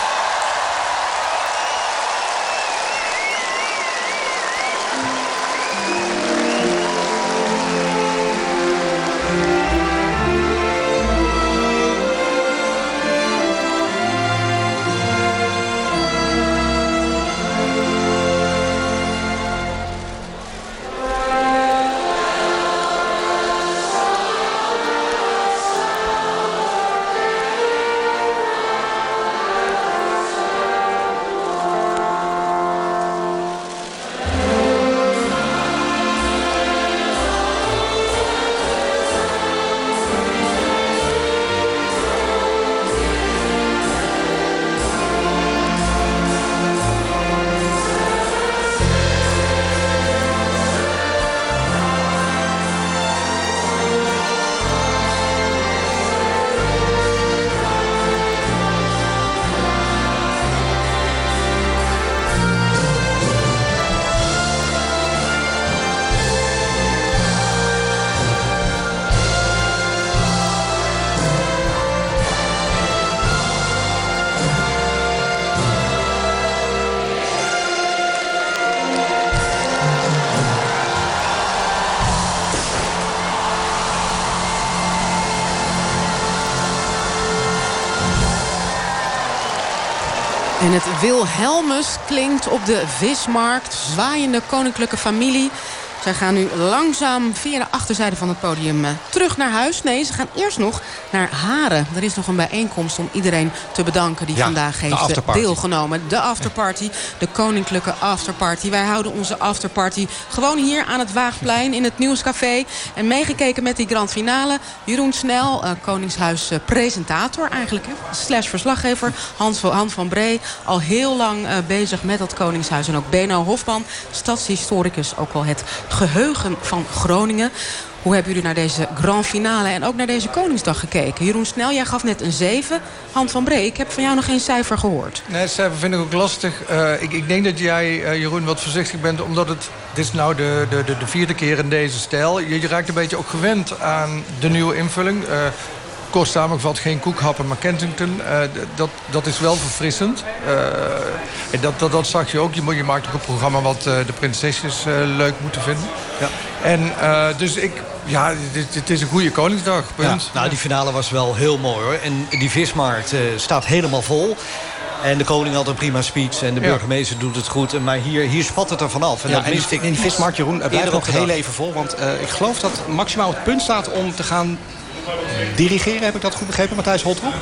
Wilhelmus klinkt op de vismarkt. Zwaaiende koninklijke familie. Zij gaan nu langzaam via de achterzijde van het podium eh, terug naar huis. Nee, ze gaan eerst nog naar Haren. Er is nog een bijeenkomst om iedereen te bedanken... die Ja, vandaag heeft eh, deelgenomen. De afterparty, de koninklijke afterparty. Wij houden onze afterparty gewoon hier aan het Waagplein... in het Nieuwscafé. En meegekeken met die grand finale. Jeroen Snel, eh, Koningshuis eh, presentator eigenlijk. Slash verslaggever. Hans van, Han van Bree, al heel lang bezig met dat Koningshuis. En ook Beno Hofman, stadshistoricus. Ook wel het geheugen van Groningen. Hoe hebben jullie naar deze grand finale en ook naar deze Koningsdag gekeken? Jeroen Snel, jij gaf net een 7. Han van Bree, ik heb van jou nog geen cijfer gehoord. Nee, cijfer vind ik ook lastig. Eh, ik, ik denk dat jij, eh, Jeroen, wat voorzichtig bent... omdat het, dit is nou de, de, de, de vierde keer in deze stijl. Je, je raakt een beetje ook gewend aan de nieuwe invulling. Eh Kort samengevat geen koekhappen, maar Kensington. Eh, dat, dat is wel verfrissend. Eh, en dat, dat, dat zag je ook. Je, je maakt ook een programma wat eh, de prinsesjes leuk moeten vinden. Ja. En eh, dus ik... Ja, dit, dit is een goede Koningsdag, punt. Ja, nou, die finale was wel heel mooi hoor. En die vismarkt eh, staat helemaal vol. En de koning had een prima speech en de Ja. burgemeester doet het goed. Maar hier, hier spat het er vanaf. Ja, dat en die, miste ik en die vismarkt, Jeroen, het blijft nog de heel even vol. Want eh, ik geloof dat maximaal het punt staat om te gaan dirigeren. Heb ik dat goed begrepen, Matthijs Holtrop?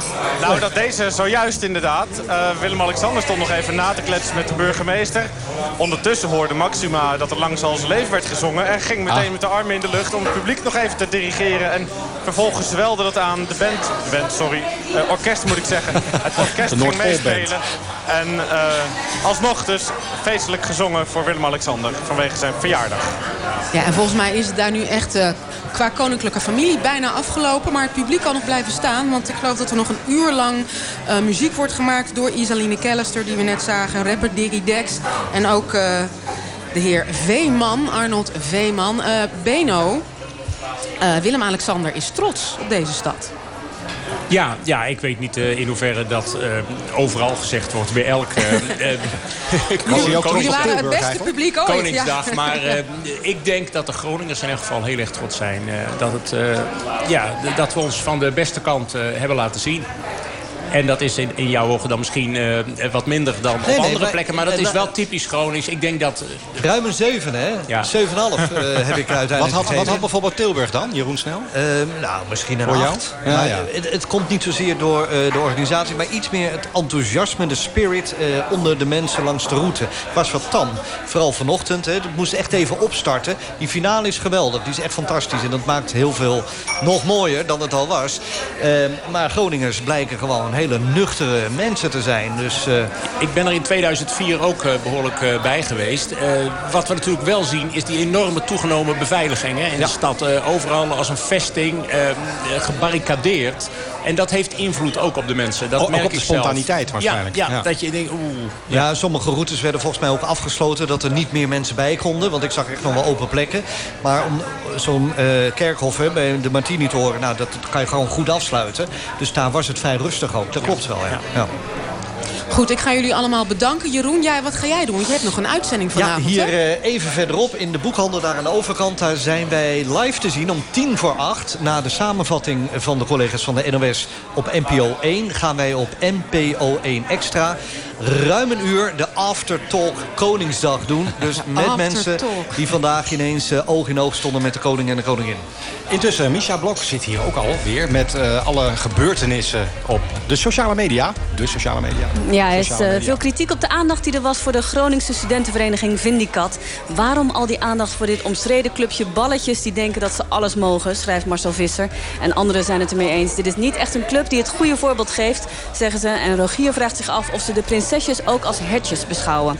Nou, dat deze zojuist inderdaad. Eh, Willem-Alexander stond nog even na te kletsen met de burgemeester. Ondertussen hoorde Maxima dat er langs al zijn leven werd gezongen. En ging meteen Ah. met de armen in de lucht om het publiek nog even te dirigeren. En vervolgens zwelde dat aan de band. De band, sorry. Eh, orkest moet ik zeggen. Het orkest De ging Noordpoolband. meespelen. En eh, alsnog dus feestelijk gezongen voor Willem-Alexander vanwege zijn verjaardag. Ja, en volgens mij is het daar nu echt eh, qua koninklijke familie bijna afgelopen. Maar het publiek kan nog blijven staan. Want ik geloof dat er nog een uur lang eh, muziek wordt gemaakt door Isaline Callister, die we net zagen. Rapper Diggy Dex. En ook eh, de heer Veeman, Arnold Veeman. Eh, Beno, Willem-Alexander is trots op deze stad. Ja, ja, ik weet niet eh, in hoeverre dat eh, overal gezegd wordt bij elk... Koningsdag. waren het beste publiek ooit. Koningsdag. ja. Maar ik denk dat de Groningers in elk geval heel erg trots zijn. dat, het, ja, dat we ons van de beste kant hebben laten zien. En dat is in, in jouw ogen dan misschien eh, wat minder dan op nee, andere maar- plekken. Maar dat en is wel typisch Gronings. Ik denk dat... eh, Ruim een 7, hè? Ja. 7,5 eh, heb ik uiteindelijk Wat had, wat had bijvoorbeeld Tilburg dan, Jeroen Snel? Ehm, nou, misschien een Voor jou? 8. Ja, Maar ja. Het, het komt niet zozeer door eh, de organisatie... maar iets meer het enthousiasme, de spirit eh, onder de mensen langs de route. Het was wat tam. Vooral vanochtend. Hè, het moest echt even opstarten. Die finale is geweldig. Die is echt fantastisch. En dat maakt heel veel nog mooier dan het al was. Ehm, maar Groningers blijken gewoon hele nuchtere mensen te zijn. Dus... eh, Ik ben er in 2004 ook eh, behoorlijk eh, bij geweest. Wat we natuurlijk wel zien is die enorme toegenomen beveiliging hè, in de stad. Overal als een vesting, gebarricadeerd. En dat heeft invloed ook op de mensen. Dat Ook- ook op de zelf. spontaniteit waarschijnlijk. Ja, ja, Ja. dat je denkt, oeh. Ja, sommige routes werden volgens mij ook afgesloten... dat er niet meer mensen bij konden. Want ik zag echt nog wel open plekken. Maar om zo'n kerkhof hè, bij de Martini-toren... Nou, dat kan je gewoon goed afsluiten. Dus daar was het vrij rustig ook. Dat klopt wel, ja. Ja. Goed, ik ga jullie allemaal bedanken. Jeroen, jij, wat ga jij doen? Want je hebt nog een uitzending Ja, vanavond. hier hè? eh, even verderop in de boekhandel daar aan de overkant... daar zijn wij live te zien om tien voor acht. Na de samenvatting van de collega's van de NOS op NPO 1... gaan wij op NPO 1 Extra ruim een uur de Aftertalk Koningsdag doen. Dus met mensen die vandaag ineens eh, oog in oog stonden met de koning en de koningin. Intussen, Misha Blok zit hier ook alweer met eh, alle gebeurtenissen op de sociale media. De sociale media. Ja, er is eh, veel kritiek op de aandacht die er was voor de Groningse studentenvereniging Vindicat. Waarom al die aandacht voor dit omstreden clubje balletjes die denken dat ze alles mogen, schrijft Marcel Visser. En anderen zijn het ermee eens. Dit is niet echt een club die het goede voorbeeld geeft, zeggen ze. En Rogier vraagt zich af of ze de prinsesjes ook als hertjes beschouwen.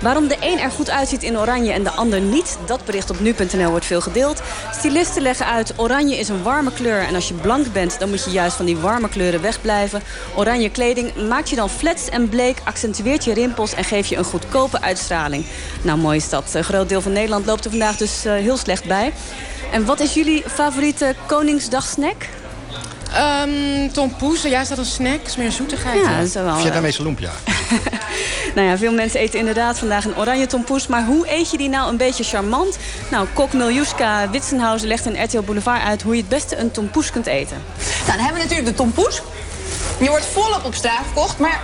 Waarom de een er goed uitziet in oranje en de ander niet, dat bericht op nu.nl wordt veel gedeeld. Stylisten leggen uit, oranje is een warme kleur en als je blank bent, dan moet je juist van die warme kleuren wegblijven. Oranje kleding maakt je dan flats en bleek, accentueert je rimpels en geeft je een goedkope uitstraling. Nou, mooi is dat. Een groot deel van Nederland loopt er vandaag dus eh, heel slecht bij. En wat is jullie favoriete Koningsdagsnack? Ehm, Tom Poes, ja, is dat een snack? Is meer een zoetigheid? Ja, dat is wel, eh, Vietnamese lumpia. Nou ja, veel mensen eten inderdaad vandaag een oranje tompoes. Maar hoe eet je die nou een beetje charmant? Nou, kok Miljuska Witsenhausen legt in RTL Boulevard uit... hoe je het beste een tompoes kunt eten. Nou, dan hebben we natuurlijk de tompoes. Die wordt volop op straat verkocht, maar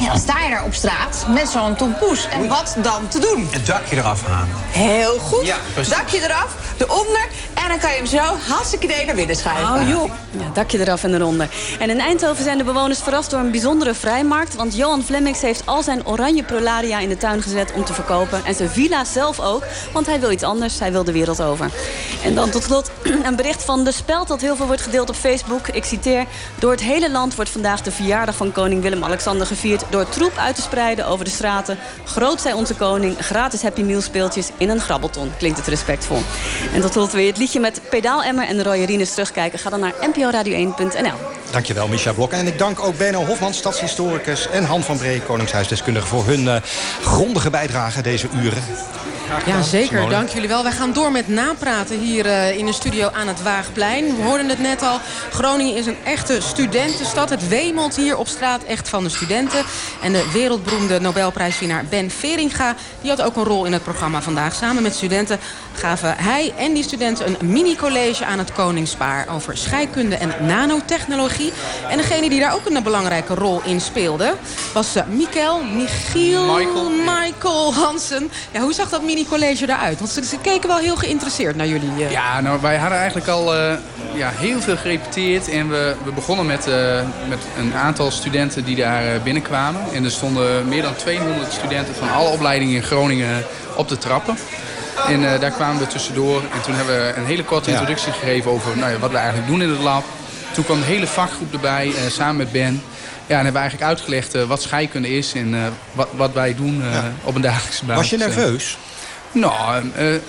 Ja, dan sta je daar op straat met zo'n tompoes. En wat dan te doen? Het dakje eraf halen. Heel goed. Ja, precies. Dakje eraf, eronder. En dan kan je hem zo hartstikke idee naar binnen schuiven. Oh joh. Ja, dakje eraf en eronder. En in Eindhoven zijn de bewoners verrast door een bijzondere vrijmarkt. Want Johan Flemmings heeft al zijn oranje prolaria in de tuin gezet om te verkopen. En zijn villa zelf ook, want hij wil iets anders. Hij wil de wereld over. En dan tot slot een bericht van De Speld dat heel veel wordt gedeeld op Facebook. Ik citeer. Door het hele land wordt vandaag de verjaardag van koning Willem-Alexander gevierd... door troep uit te spreiden over de straten. Groot zij onze koning, gratis Happy Meal speeltjes in een grabbelton. Klinkt het respectvol. En tot slot weer het liedje met Pedaalemmer en de Royerines terugkijken. Ga dan naar nporadio1.nl. Dankjewel, Micha Blok. En ik dank ook Benno Hofman, stadshistoricus... en Han van Bree, koningshuisdeskundige... voor hun uh, grondige bijdrage deze uren. Ja, zeker. Dank jullie wel. Wij gaan door met napraten hier uh, in de studio aan het Waagplein. We hoorden het net al. Groningen is een echte studentenstad. Het wemelt hier op straat echt van de studenten. En de wereldberoemde Nobelprijswinnaar Ben Veringa... die had ook een rol in het programma vandaag. Samen met studenten gaven hij en die studenten een mini-college aan het Koningspaar... over scheikunde en nanotechnologie. En degene die daar ook een belangrijke rol in speelde... was uh, Mikael, Michiel, Michael. Michael Hansen. Ja, hoe zag dat mini-college eruit? Want ze, ze, keken wel heel geïnteresseerd naar jullie. Uh... Ja, nou, wij hadden eigenlijk al uh, ja, heel veel gerepeteerd. En we, we begonnen met, uh, met een aantal studenten die daar binnenkwamen. En er stonden meer dan 200 studenten van alle opleidingen in Groningen op de trappen. En daar kwamen we tussendoor. En toen hebben we een hele korte introductie gegeven over nou ja, wat we eigenlijk doen in het lab. Toen kwam een hele vakgroep erbij, samen met Ben. Ja, en hebben we eigenlijk uitgelegd uh, wat scheikunde is en uh, wat, wat wij doen uh, ja. op een dagelijkse basis. Was je nerveus? Nou,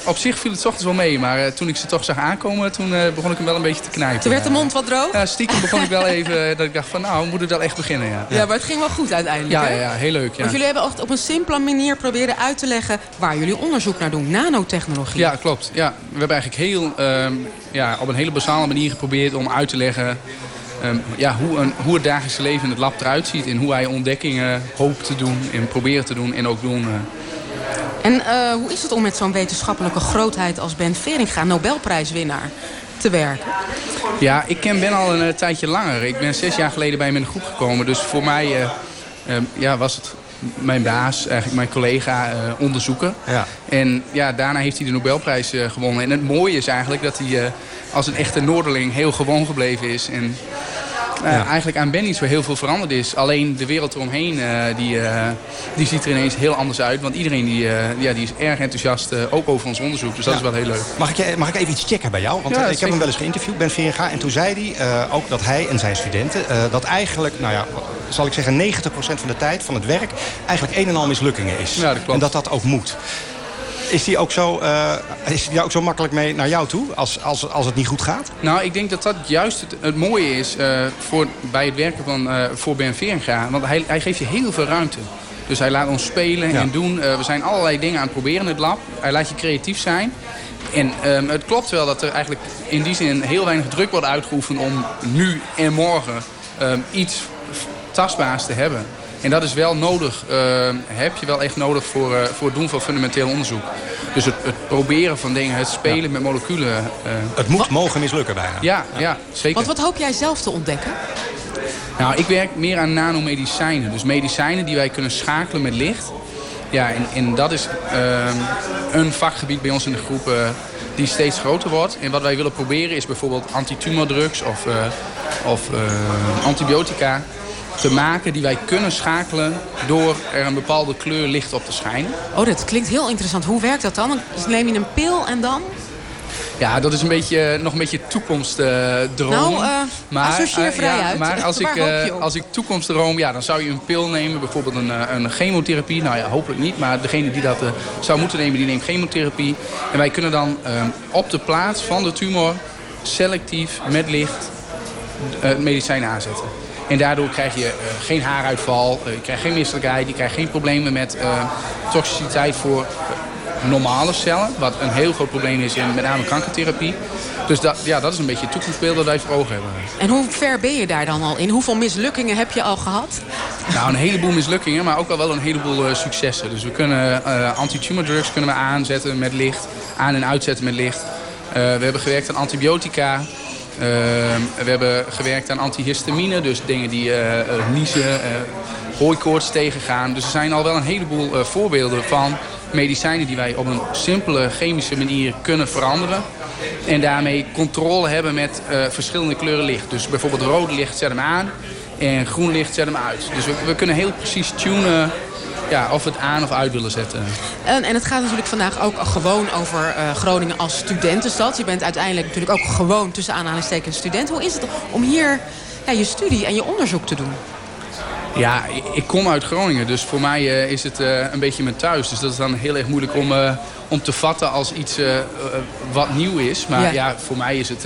op zich viel het ochtends wel mee. Maar toen ik ze toch zag aankomen, toen begon ik hem wel een beetje te knijpen. Toen werd de mond wat droog? Ja, stiekem begon ik wel even, dat ik dacht van nou, we moeten wel echt beginnen. Ja, ja. maar het ging wel goed uiteindelijk, ja, hè? Ja, heel leuk, ja. Want jullie hebben op een simpele manier proberen uit te leggen waar jullie onderzoek naar doen. Nanotechnologie. Ja, klopt. Ja, we hebben eigenlijk heel, um, ja, op een hele basale manier geprobeerd om uit te leggen... Um, ja, hoe, een, hoe het dagelijkse leven in het lab eruit ziet. En hoe wij ontdekkingen hoopt te doen en proberen te doen en ook doen. En uh, hoe is het om met zo'n wetenschappelijke grootheid als Ben Veringa, Nobelprijswinnaar, te werken? Ja, ik ken Ben al een uh, tijdje langer. Ik ben zes jaar geleden bij hem in de groep gekomen. Dus voor mij um, ja, was het mijn baas, eigenlijk mijn collega, uh, onderzoeken. Ja. En ja, daarna heeft hij de Nobelprijs uh, gewonnen. En het mooie is eigenlijk dat hij uh, als een echte Noorderling heel gewoon gebleven is. En ja. eigenlijk aan Ben niet zo heel veel veranderd is. Alleen de wereld eromheen, die, die ziet er ineens heel anders uit. Want iedereen die, ja, die is erg enthousiast, ook over ons onderzoek. Dus dat ja. is wel heel leuk. Mag ik, mag ik even iets checken bij jou? Want ik heb hem wel eens geïnterviewd, Ben Veringa. En toen zei hij ook dat hij en zijn studenten... dat eigenlijk, nou ja, zal ik zeggen 90% van de tijd van het werk... eigenlijk een en al mislukkingen is. Ja, dat en dat dat ook moet. Is die ook zo, uh, is die ook zo makkelijk mee naar jou toe als, als, als het niet goed gaat? Nou, ik denk dat dat juist het, het mooie is uh, voor, bij het werken van, uh, voor Ben Veringa. Want hij, hij geeft je heel veel ruimte. Dus hij laat ons spelen ja. en doen. we zijn allerlei dingen aan het proberen in het lab. Hij laat je creatief zijn. En um, het klopt wel dat er eigenlijk in die zin heel weinig druk wordt uitgeoefend om nu en morgen um, iets tastbaars te hebben. En dat is wel nodig, uh, heb je wel echt nodig voor, uh, voor het doen van fundamenteel onderzoek. Dus het, het proberen van dingen, het spelen ja. met moleculen. Uh, het moet wat? mogen mislukken bijna. Ja, ja. ja zeker. Want wat hoop jij zelf te ontdekken? Nou, ik werk meer aan nanomedicijnen. Dus medicijnen die wij kunnen schakelen met licht. Ja, en, en dat is een vakgebied bij ons in de groep die steeds groter wordt. En wat wij willen proberen is bijvoorbeeld antitumordrugs of, of antibiotica te maken die wij kunnen schakelen door er een bepaalde kleur licht op te schijnen. Oh, dat klinkt heel interessant. Hoe werkt dat dan? Dus neem je een pil en dan? Ja, dat is een beetje, nog een beetje toekomstdroom. Nou, uh, maar, associeer vrij ja, uit. Maar als ik, uh, als ik toekomstdroom, ja, dan zou je een pil nemen. Bijvoorbeeld een, een chemotherapie. Nou ja, hopelijk niet. Maar degene die dat zou moeten nemen, die neemt chemotherapie. En wij kunnen dan op de plaats van de tumor selectief met licht het medicijn aanzetten. En daardoor krijg je uh, geen haaruitval, uh, je krijgt geen misselijkheid, je krijgt geen problemen met uh, toxiciteit voor normale cellen. Wat een heel groot probleem is in met name kankertherapie. Dus dat, ja, dat is een beetje het toekomstbeeld dat wij voor ogen hebben. En hoe ver ben je daar dan al in? Hoeveel mislukkingen heb je al gehad? Nou, een heleboel mislukkingen, maar ook al wel een heleboel uh, successen. Dus we kunnen uh, anti-tumor drugs kunnen we aanzetten met licht, aan- en uitzetten met licht. Uh, we hebben gewerkt aan antibiotica. Uh, we hebben gewerkt aan antihistamine, dus dingen die uh, niezen, hooikoorts tegengaan. Dus er zijn al wel een heleboel eh, voorbeelden van medicijnen die wij op een simpele chemische manier kunnen veranderen. En daarmee controle hebben met eh, verschillende kleuren licht. Dus bijvoorbeeld rood licht zet hem aan en groen licht zet hem uit. Dus we, we kunnen heel precies tunen ja, of we het aan of uit willen zetten. En, en het gaat natuurlijk vandaag ook gewoon over eh, Groningen als studentenstad. Je bent uiteindelijk natuurlijk ook gewoon tussen aanhalingstekens student. Hoe is het om hier ja, je studie en je onderzoek te doen? Ja, ik kom uit Groningen, dus voor mij uh, is het uh, een beetje mijn thuis. Dus dat is dan heel erg moeilijk om, om te vatten als iets wat nieuw is. Maar ja. ja. voor mij is het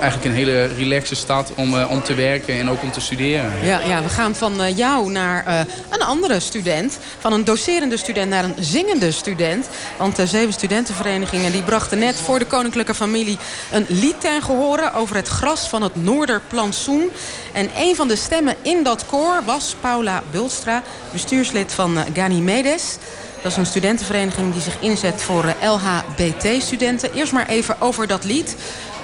eigenlijk een hele relaxe stad om, om te werken en ook om te studeren. Ja, ja we gaan van jou naar een andere student. Van een docerende student naar een zingende student. Want de zeven studentenverenigingen die brachten net voor de koninklijke familie een lied ten gehore over het gras van het Noorderplantsoen. En een van de stemmen in dat koor was Paula Bulstra, bestuurslid van Ganymedes. Dat is een studentenvereniging die zich inzet voor LHBT-studenten. Eerst maar even over dat lied.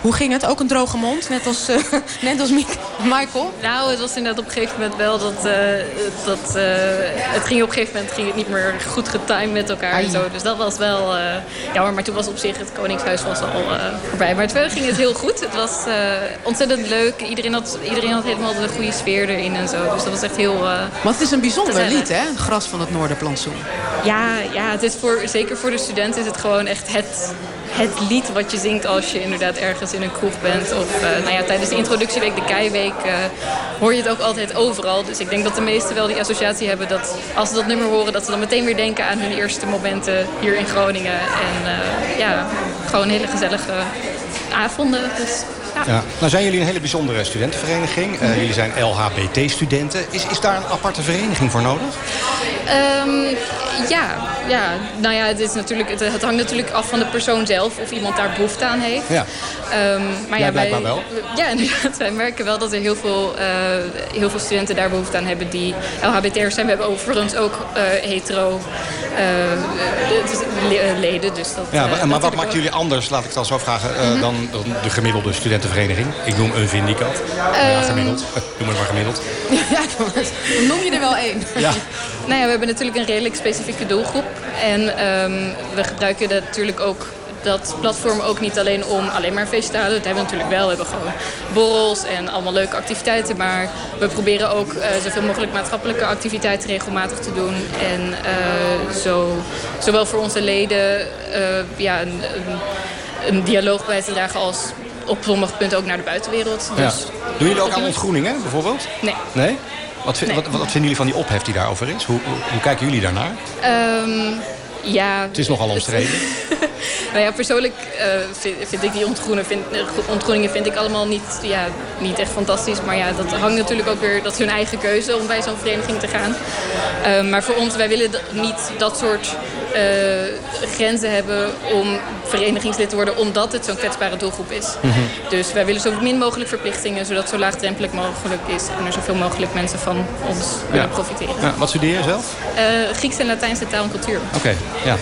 Hoe ging het? Ook een droge mond, net als, uh, net als Michael? Nou, het was inderdaad op een gegeven moment wel dat... Uh, dat uh, het ging op een gegeven moment ging het niet meer goed getimed met elkaar en zo. Dus dat was wel jammer. Maar toen was op zich het Koningshuis was al voorbij. Maar verder ging het heel goed. Het was ontzettend leuk. Iedereen had, iedereen had helemaal de goede sfeer erin en zo. Dus dat was echt heel... maar het is een bijzonder lied, hè? Het gras van het Noorderplantsoen. Ja, ja het is voor, zeker voor de studenten is het gewoon echt het, het lied wat je zingt als je inderdaad ergens in een kroeg bent. Of uh, nou ja, tijdens de introductieweek, de Keiweek, uh, hoor je het ook altijd overal. Dus ik denk dat de meesten wel die associatie hebben dat als ze dat nummer horen... dat ze dan meteen weer denken aan hun eerste momenten hier in Groningen. En uh, ja, gewoon hele gezellige avonden. Dus, ja. Nou zijn jullie een hele bijzondere studentenvereniging. Uh, jullie zijn LHBT-studenten. Is, is daar een aparte vereniging voor nodig? Um, ja, ja, nou ja, het, is natuurlijk, het, het, hangt natuurlijk af van de persoon zelf of iemand daar behoefte aan heeft. Ja. Um, maar ja, wij, wel. Ja, inderdaad. Wij merken wel dat er heel veel, uh, heel veel studenten daar behoefte aan hebben die LHBT'ers zijn. We hebben overigens ook uh, hetero uh, leden. Dus dat, ja, maar, maar wat maakt jullie anders, laat ik het dan zo vragen, mm -hmm. dan, dan, de gemiddelde studentenvereniging? Ik noem een vindicat. Um, ja, gemiddeld. Noem het maar gemiddeld. ja, dan noem je er wel één. Ja. nou ja, we hebben natuurlijk een redelijk specifieke doelgroep. En um, we gebruiken dat natuurlijk ook dat platform ook niet alleen om alleen maar feesten te houden. Dat hebben we natuurlijk wel. We hebben gewoon borrels en allemaal leuke activiteiten. Maar we proberen ook uh, zoveel mogelijk maatschappelijke activiteiten regelmatig te doen. En uh, zo, zowel voor onze leden uh, ja, een, een, een dialoog bij te dragen als op sommige punten ook naar de buitenwereld. Dus, ja. Doen jullie ook aan ontgroeningen bijvoorbeeld? Nee. Nee? Wat, vind, Nee. wat, wat vinden jullie van die ophef die daarover is? Hoe, hoe, hoe kijken jullie daarnaar? Um, ja, Het is nogal omstreden. nou ja, persoonlijk uh, vind, vind, ik die ontgroeningen vind, ontgroeningen vind ik allemaal niet, ja, niet echt fantastisch. Maar ja, dat hangt natuurlijk ook weer, dat is hun eigen keuze om bij zo'n vereniging te gaan. Uh, maar voor ons, wij willen niet dat soort grenzen hebben om verenigingslid te worden, omdat het zo'n kwetsbare doelgroep is. Mm -hmm. Dus wij willen zo min mogelijk verplichtingen, zodat het zo laagdrempelig mogelijk is en er zoveel mogelijk mensen van ons ja. profiteren. Ja, wat studeer je zelf? Grieks en Latijnse taal en cultuur. Oké. Okay. Ja.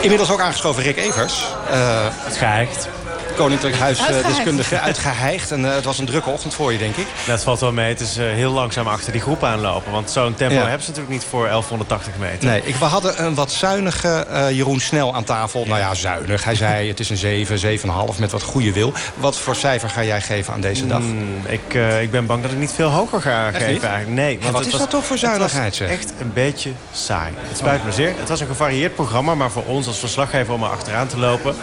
Inmiddels ook aangeschoven Rick Evers. Uh, Uitgeheigd. Koninklijk Huisdeskundige uitgeheigd. En uh, het was een drukke ochtend voor je, denk ik. Dat valt wel mee. Het is uh, heel langzaam achter die groep aanlopen. Want zo'n tempo Ja. hebben ze natuurlijk niet voor 1180 meter. Nee, ik, we hadden een wat zuinige uh, Jeroen Snel aan tafel. Nou ja, zuinig. Hij zei het is een 7, 7,5 met wat goede wil. Wat voor cijfer ga jij geven aan deze dag? Mm, ik, ik ben bang dat ik niet veel hoger ga Echt geven. niet? Eigenlijk. Nee, want wat het is was, dat toch voor zuinigheid, Het was zeg? echt een beetje saai. Het spijt me zeer. Het was een gevarieerd programma. Maar voor ons als verslaggever om er achteraan te lopen...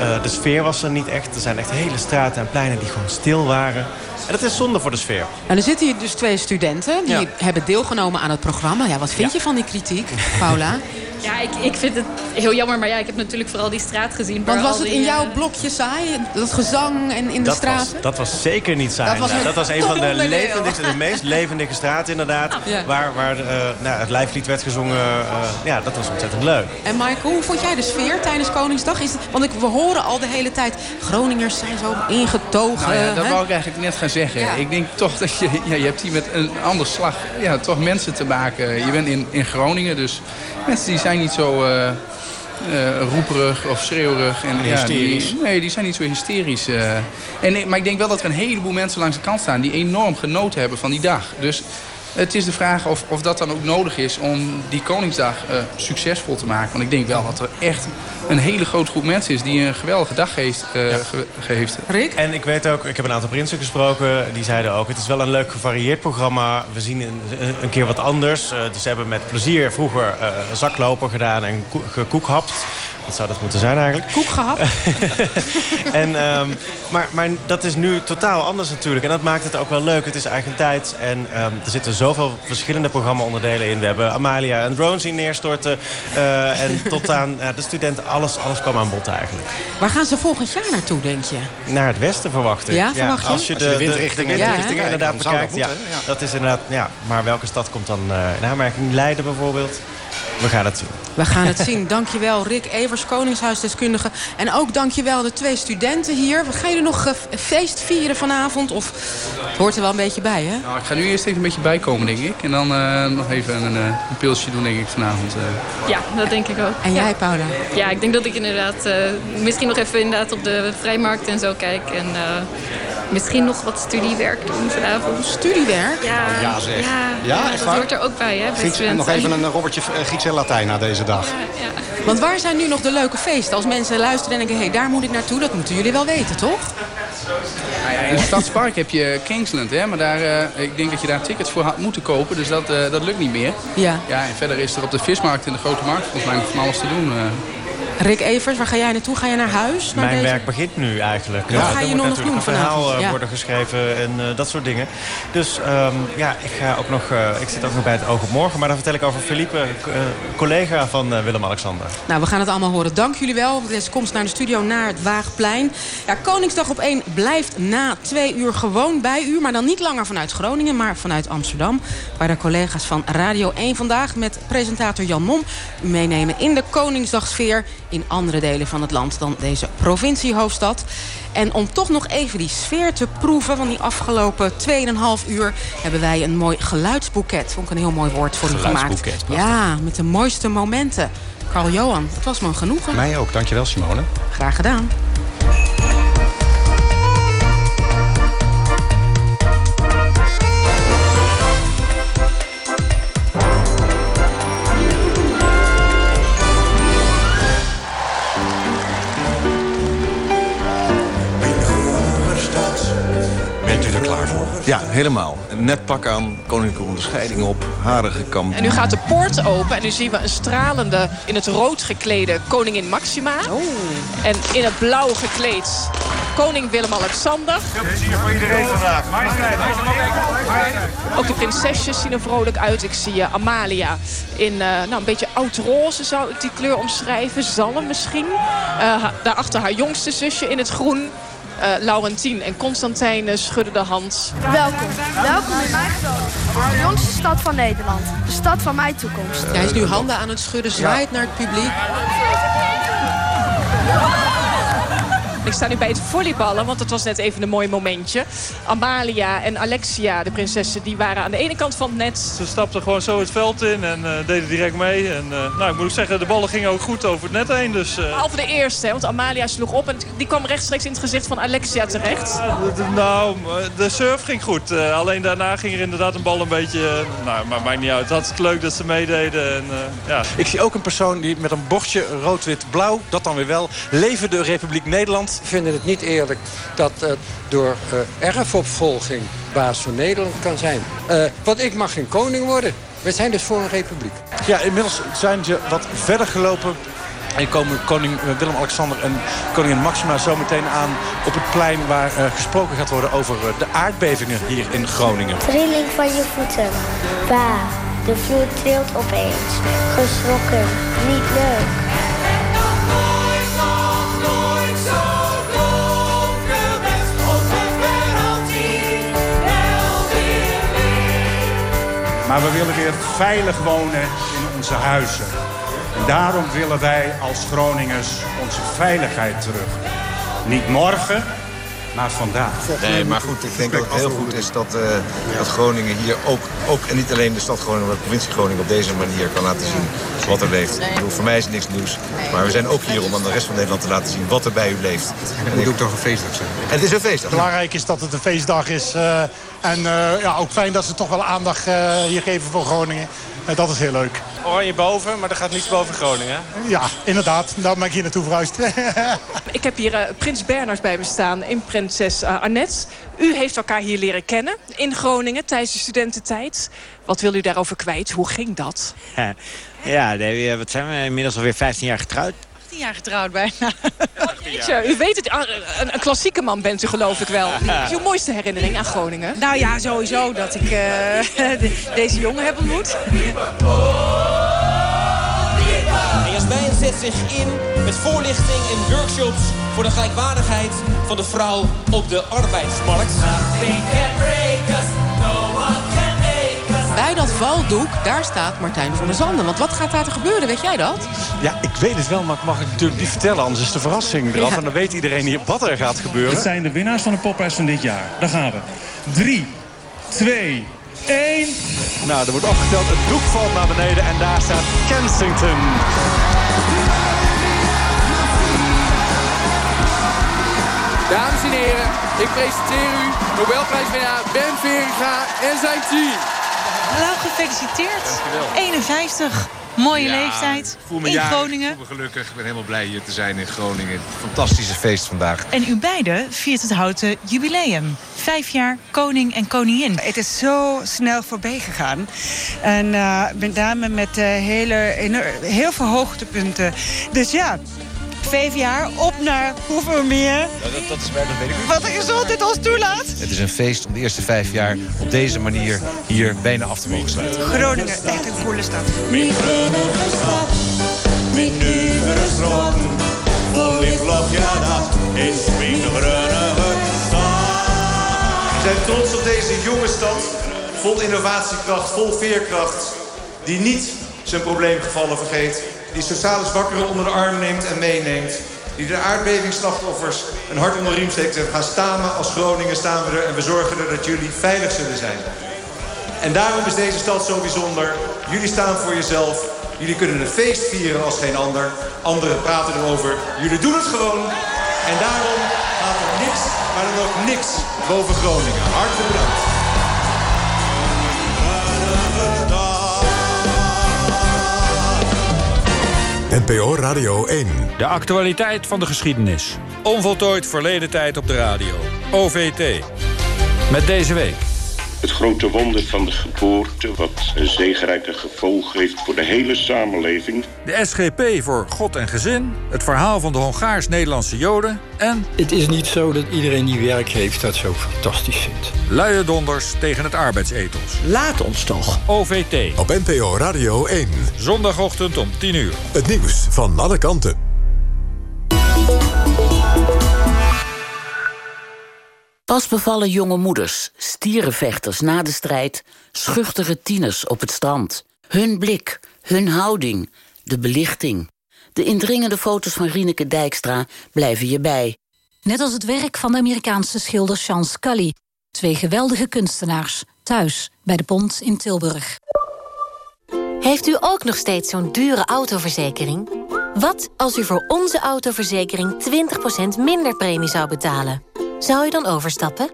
Uh, de sfeer was er niet echt. Er zijn echt hele straten en pleinen die gewoon stil waren. En dat is zonde voor de sfeer. En er zitten hier dus twee studenten die Ja. hebben deelgenomen aan het programma. Ja, wat vind je van die kritiek, Paula? Ja, ik, ik vind het heel jammer, maar ja, ik heb natuurlijk vooral die straat gezien. Want was het die, in jouw eh, blokje saai? Dat gezang en in de was, dat was zeker niet saai. Dat was een dat was een van de levendigste, de meest levendige straten inderdaad. Ja. Waar, waar uh, nou, het lijflied werd gezongen. Uh, ja, dat was ontzettend leuk. En Michael, hoe vond jij de sfeer tijdens Koningsdag? Is het, want ik, we horen al de hele tijd, Groningers zijn zo ingetogen. Nou ja, dat hè? wou ik eigenlijk net gaan zeggen. Ja. Ik denk toch dat je, ja, je hebt hier met een ander slag ja, toch mensen te maken. Je bent in, in Groningen, dus mensen die zijn niet zo uh, uh, roeperig of schreeuwerig. En, ja, hysterisch. die, nee, die zijn niet zo hysterisch. uh. en, maar ik denk wel dat er een heleboel mensen langs de kant staan... die enorm genoten hebben van die dag. Dus Het is de vraag of, of dat dan ook nodig is om die Koningsdag uh, succesvol te maken. Want ik denk wel dat er echt een hele grote groep mensen is die een geweldige dag heeft. Uh, ge heeft. Rick? En ik weet ook, ik heb een aantal prinsen gesproken. Die zeiden ook, het is wel een leuk gevarieerd programma. We zien een, een keer wat anders. Uh, dus ze hebben met plezier vroeger zaklopen gedaan en gekoekhapt. Wat zou dat moeten zijn eigenlijk? Koek gehad. en, um, maar, maar dat is nu totaal anders natuurlijk. En dat maakt het ook wel leuk. Het is eigen tijd. En um, er zitten zoveel verschillende programma-onderdelen in. We hebben Amalia en drones zien neerstorten. Uh, en tot aan uh, de studenten. Alles, alles kwam aan bod eigenlijk. Waar gaan ze volgend jaar naartoe, denk je? Naar het westen verwacht ik. Ja, verwacht je? Als je de, de windrichtingen, de, ja, inderdaad bekijkt. Dat, ja, dat is inderdaad, ja. Maar welke stad komt dan uh, in aanmerking? Leiden bijvoorbeeld. We gaan het zien. We gaan het zien. Dankjewel Rick Evers, Koningshuisdeskundige. En ook dankjewel de twee studenten hier. Gaan jullie nog uh, feest vieren vanavond? Of het hoort er wel een beetje bij, hè? Nou, ik ga nu eerst even een beetje bijkomen, denk ik. En dan uh, nog even een, uh, een, pilsje doen, denk ik, vanavond. Ja, dat denk ik ook. En jij, Paula? Ja, ik denk dat ik inderdaad misschien nog even inderdaad op de vrijmarkt en zo kijk. En misschien nog wat studiewerk doen vanavond. Studiewerk? Ja, ja zeg. Ja, ja, dat hoort er ook bij, hè? Grieks, nog even een robbertje Grieks en Latijn na deze dag. Ja, ja. Want waar zijn nu nog de leuke feesten? Als mensen luisteren en denken, hé, hey, daar moet ik naartoe. Dat moeten jullie wel weten, toch? Nou ja, in het Stadspark heb je Kingsland, hè? maar daar, uh, ik denk dat je daar tickets voor had moeten kopen. Dus dat, uh, dat lukt niet meer. Ja. ja. En verder is er op de vismarkt en de grote markt volgens mij nog van alles te doen. Uh. Rick Evers, waar ga jij naartoe? Ga je naar huis? Naar Mijn deze... werk begint nu eigenlijk. Wat ga je nog doen een verhaal? Ja. worden geschreven en uh, dat soort dingen. Dus um, ja, ik, ga ook nog, uh, ik zit ook nog bij het Oog op Morgen. Maar dan vertel ik over Philippe, uh, collega van Willem-Alexander. Nou, we gaan het allemaal horen. Dank jullie wel. Deze komst naar de studio naar het Waagplein. Ja, Koningsdag op 1 blijft na twee uur gewoon bij u. Maar dan niet langer vanuit Groningen, maar vanuit Amsterdam. Waar de collega's van Radio 1 vandaag met presentator Jan Mom... u meenemen in de Koningsdagsfeer in andere delen van het land dan deze provinciehoofdstad. En om toch nog even die sfeer te proeven van die afgelopen 2,5 uur... hebben wij een mooi geluidsboeket. Vond ik een heel mooi woord voor u gemaakt. Ja, met de mooiste momenten. Carl Johan, het was me een genoegen. Mij ook, dankjewel Simone. Graag gedaan. Ja, helemaal. Net pak aan, koninklijke onderscheiding op, haren gekamd. En nu gaat de poort open en nu zien we een stralende, in het rood geklede koningin Maxima. Oh. En in het blauw gekleed koning Willem-Alexander. Veel plezier voor iedereen vandaag. Ook de prinsesjes zien er vrolijk uit. Ik zie uh, Amalia in uh, nou, een beetje oud-roze zou ik die kleur omschrijven. Zalm misschien. Uh, daarachter haar jongste zusje in het groen. Uh, Laurentien en Constantijn uh, schudden de hand. Welkom. Welkom in mijn stad. De jongste stad van Nederland. De stad van mijn toekomst. Hij is nu handen aan het schudden, zwaait ja. naar het publiek. Ik sta nu bij het volleyballen, want het was net even een mooi momentje. Amalia en Alexia, de prinsessen, die waren aan de ene kant van het net. Ze stapten gewoon zo het veld in en uh, deden direct mee. En uh, nou, ik moet ook zeggen, de ballen gingen ook goed over het net heen. Dus, uh... Behalve de eerste, hè, want Amalia sloeg op en die kwam rechtstreeks in het gezicht van Alexia terecht. nou, de surf ging goed. alleen daarna ging er inderdaad een bal een beetje... nou, maar maakt niet uit. Het was leuk dat ze meededen. En, ja. Ik zie ook een persoon die met een bordje rood-wit-blauw, dat dan weer wel, leven de Republiek Nederland vinden het niet eerlijk dat het door uh, erfopvolging baas van Nederland kan zijn. Uh, want ik mag geen koning worden. We zijn dus voor een republiek. Ja, inmiddels zijn ze wat verder gelopen. En komen koning Willem-Alexander en koningin Maxima zo meteen aan op het plein waar uh, gesproken gaat worden over uh, de aardbevingen hier in Groningen. Trilling van je voeten. Ba, de vloer trilt opeens. Geschrokken, niet leuk. Maar we willen weer veilig wonen in onze huizen. En daarom willen wij als Groningers onze veiligheid terug. Niet morgen, naar vandaag. Nee, maar goed, ik denk dat het heel goed is dat, uh, dat Groningen hier ook, ook, en niet alleen de stad Groningen, maar de provincie Groningen op deze manier kan laten zien wat er leeft. Ik bedoel, voor mij is het niks nieuws. Maar we zijn ook hier om aan de rest van Nederland te laten zien wat er bij u leeft. En het moet ook toch een feestdag zijn. Het is een feestdag. Belangrijk is dat het een feestdag is. Uh, en uh, ja, ook fijn dat ze toch wel aandacht hier geven voor Groningen. dat is heel leuk. Oranje boven, maar er gaat niets boven Groningen. Ja, inderdaad. Daar ben ik hier naartoe verhuisd. ik heb hier uh, Prins Bernhard bij me staan en prinses uh, Annette. U heeft elkaar hier leren kennen in Groningen tijdens de studententijd. Wat wil u daarover kwijt? Hoe ging dat? Ja, nee, wat zijn we inmiddels alweer 15 jaar getrouwd. 18 jaar getrouwd bijna. Jeetje, u weet het, een, een, klassieke man bent u geloof ik wel. Wat is uw mooiste herinnering aan Groningen? Nou ja, sowieso dat ik uh, deze jongen heb ontmoet. En Jasmijn zet zich in met voorlichting en workshops voor de gelijkwaardigheid van de vrouw op de arbeidsmarkt. Bij dat valdoek, daar staat Martijn van der Zanden. Want wat gaat daar te gebeuren, weet jij dat? Ja, ik weet het wel, maar ik mag het natuurlijk niet vertellen. Anders is de verrassing eraf. En dan weet iedereen hier wat er gaat gebeuren. Het zijn de winnaars van de popprijs van dit jaar. Daar gaan we. 3, 2, 1. Nou, er wordt opgeteld. Het doek valt naar beneden en daar staat Kensington. Dames en heren, ik presenteer u Nobelprijswinnaar Ben Veriga en zijn team. Nou, gefeliciteerd. 51. Mooie leeftijd voel me in jarig, Groningen. Ik voel me gelukkig. Ik ben helemaal blij hier te zijn in Groningen. Fantastische feest vandaag. En u beiden viert het houten jubileum. Vijf jaar koning en koningin. Het is zo snel voorbij gegaan. En uh, met name met uh, hele, heel veel hoogtepunten. Dus ja, vijf jaar op naar hoeveel meer. Dat, dat, is, dat weet ik niet. Wat de gezondheid ons toelaat. Het is een feest om de eerste vijf jaar op deze manier hier bijna af te mogen sluiten. Groningen, echt een coole stad. Niet innige stad, niet nieuwe stad. Vol die vlog, ja dat is mijn grunnige stad. We zijn trots op deze jonge stad, vol innovatiekracht, vol veerkracht. Die niet zijn probleemgevallen vergeet die sociale zwakkeren onder de arm neemt en meeneemt. Die de aardbevingsslachtoffers een hart onder de riem steekt. En gaan staan als Groningen staan we er en we zorgen er dat jullie veilig zullen zijn. En daarom is deze stad zo bijzonder. Jullie staan voor jezelf. Jullie kunnen een feest vieren als geen ander. Anderen praten erover. Jullie doen het gewoon. En daarom gaat er niks, maar dan ook niks boven Groningen. Hartelijk bedankt. NPO Radio 1. De actualiteit van de geschiedenis. Onvoltooid verleden tijd op de radio. OVT. Met deze week. Het grote wonder van de geboorte, wat een zegerijke gevolg heeft voor de hele samenleving. De SGP voor God en Gezin. Het verhaal van de Hongaars-Nederlandse Joden. En... Het is niet zo dat iedereen die werk heeft dat zo fantastisch vindt. Luie donders tegen het arbeidsethos. Laat ons toch. OVT. Op NPO Radio 1. Zondagochtend om 10 uur. Het nieuws van alle kanten. Pas bevallen jonge moeders, stierenvechters na de strijd... schuchtere tieners op het strand. Hun blik, hun houding, de belichting. De indringende foto's van Rieneke Dijkstra blijven je bij. Net als het werk van de Amerikaanse schilder Sean Scully. Twee geweldige kunstenaars, thuis bij de Pont in Tilburg. Heeft u ook nog steeds zo'n dure autoverzekering? Wat als u voor onze autoverzekering 20% minder premie zou betalen? Zou u dan overstappen?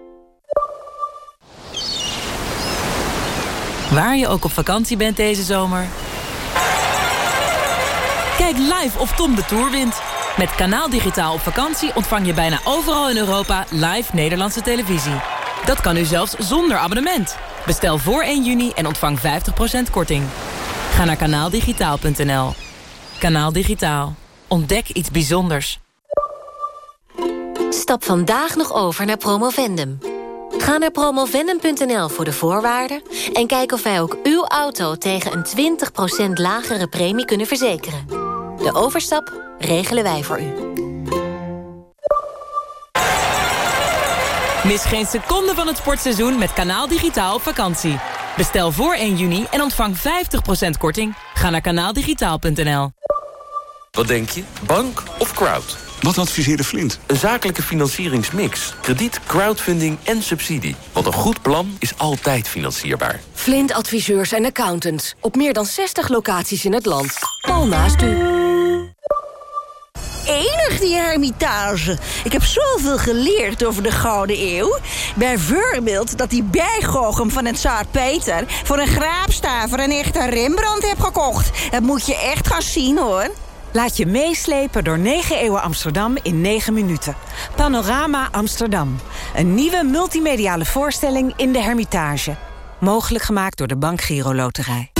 Waar je ook op vakantie bent deze zomer. Kijk live of Tom de Tour wint. Met Kanaal Digitaal op vakantie ontvang je bijna overal in Europa live Nederlandse televisie. Dat kan u zelfs zonder abonnement. Bestel voor 1 juni en ontvang 50% korting. Ga naar kanaaldigitaal.nl. Kanaal Digitaal. Ontdek iets bijzonders. Stap vandaag nog over naar Promovendum. Ga naar promovendum.nl voor de voorwaarden... en kijk of wij ook uw auto tegen een 20% lagere premie kunnen verzekeren. De overstap regelen wij voor u. Mis geen seconde van het sportseizoen met Kanaal Digitaal op vakantie. Bestel voor 1 juni en ontvang 50% korting. Ga naar kanaaldigitaal.nl. Wat denk je? Bank of crowd? Wat adviseerde Flint? Een zakelijke financieringsmix. Krediet, crowdfunding en subsidie. Want een goed plan is altijd financierbaar. Flint adviseurs en accountants. Op meer dan 60 locaties in het land. Al naast u. Enig die hermitage. Ik heb zoveel geleerd over de Gouden Eeuw. Bijvoorbeeld dat die bijgoochem van het Zaar Peter... voor een graapstaver een echte Rembrandt heb gekocht. Dat moet je echt gaan zien, hoor. Laat je meeslepen door 9 eeuwen Amsterdam in 9 minuten. Panorama Amsterdam. Een nieuwe multimediale voorstelling in de Hermitage. Mogelijk gemaakt door de Bank Giro Loterij.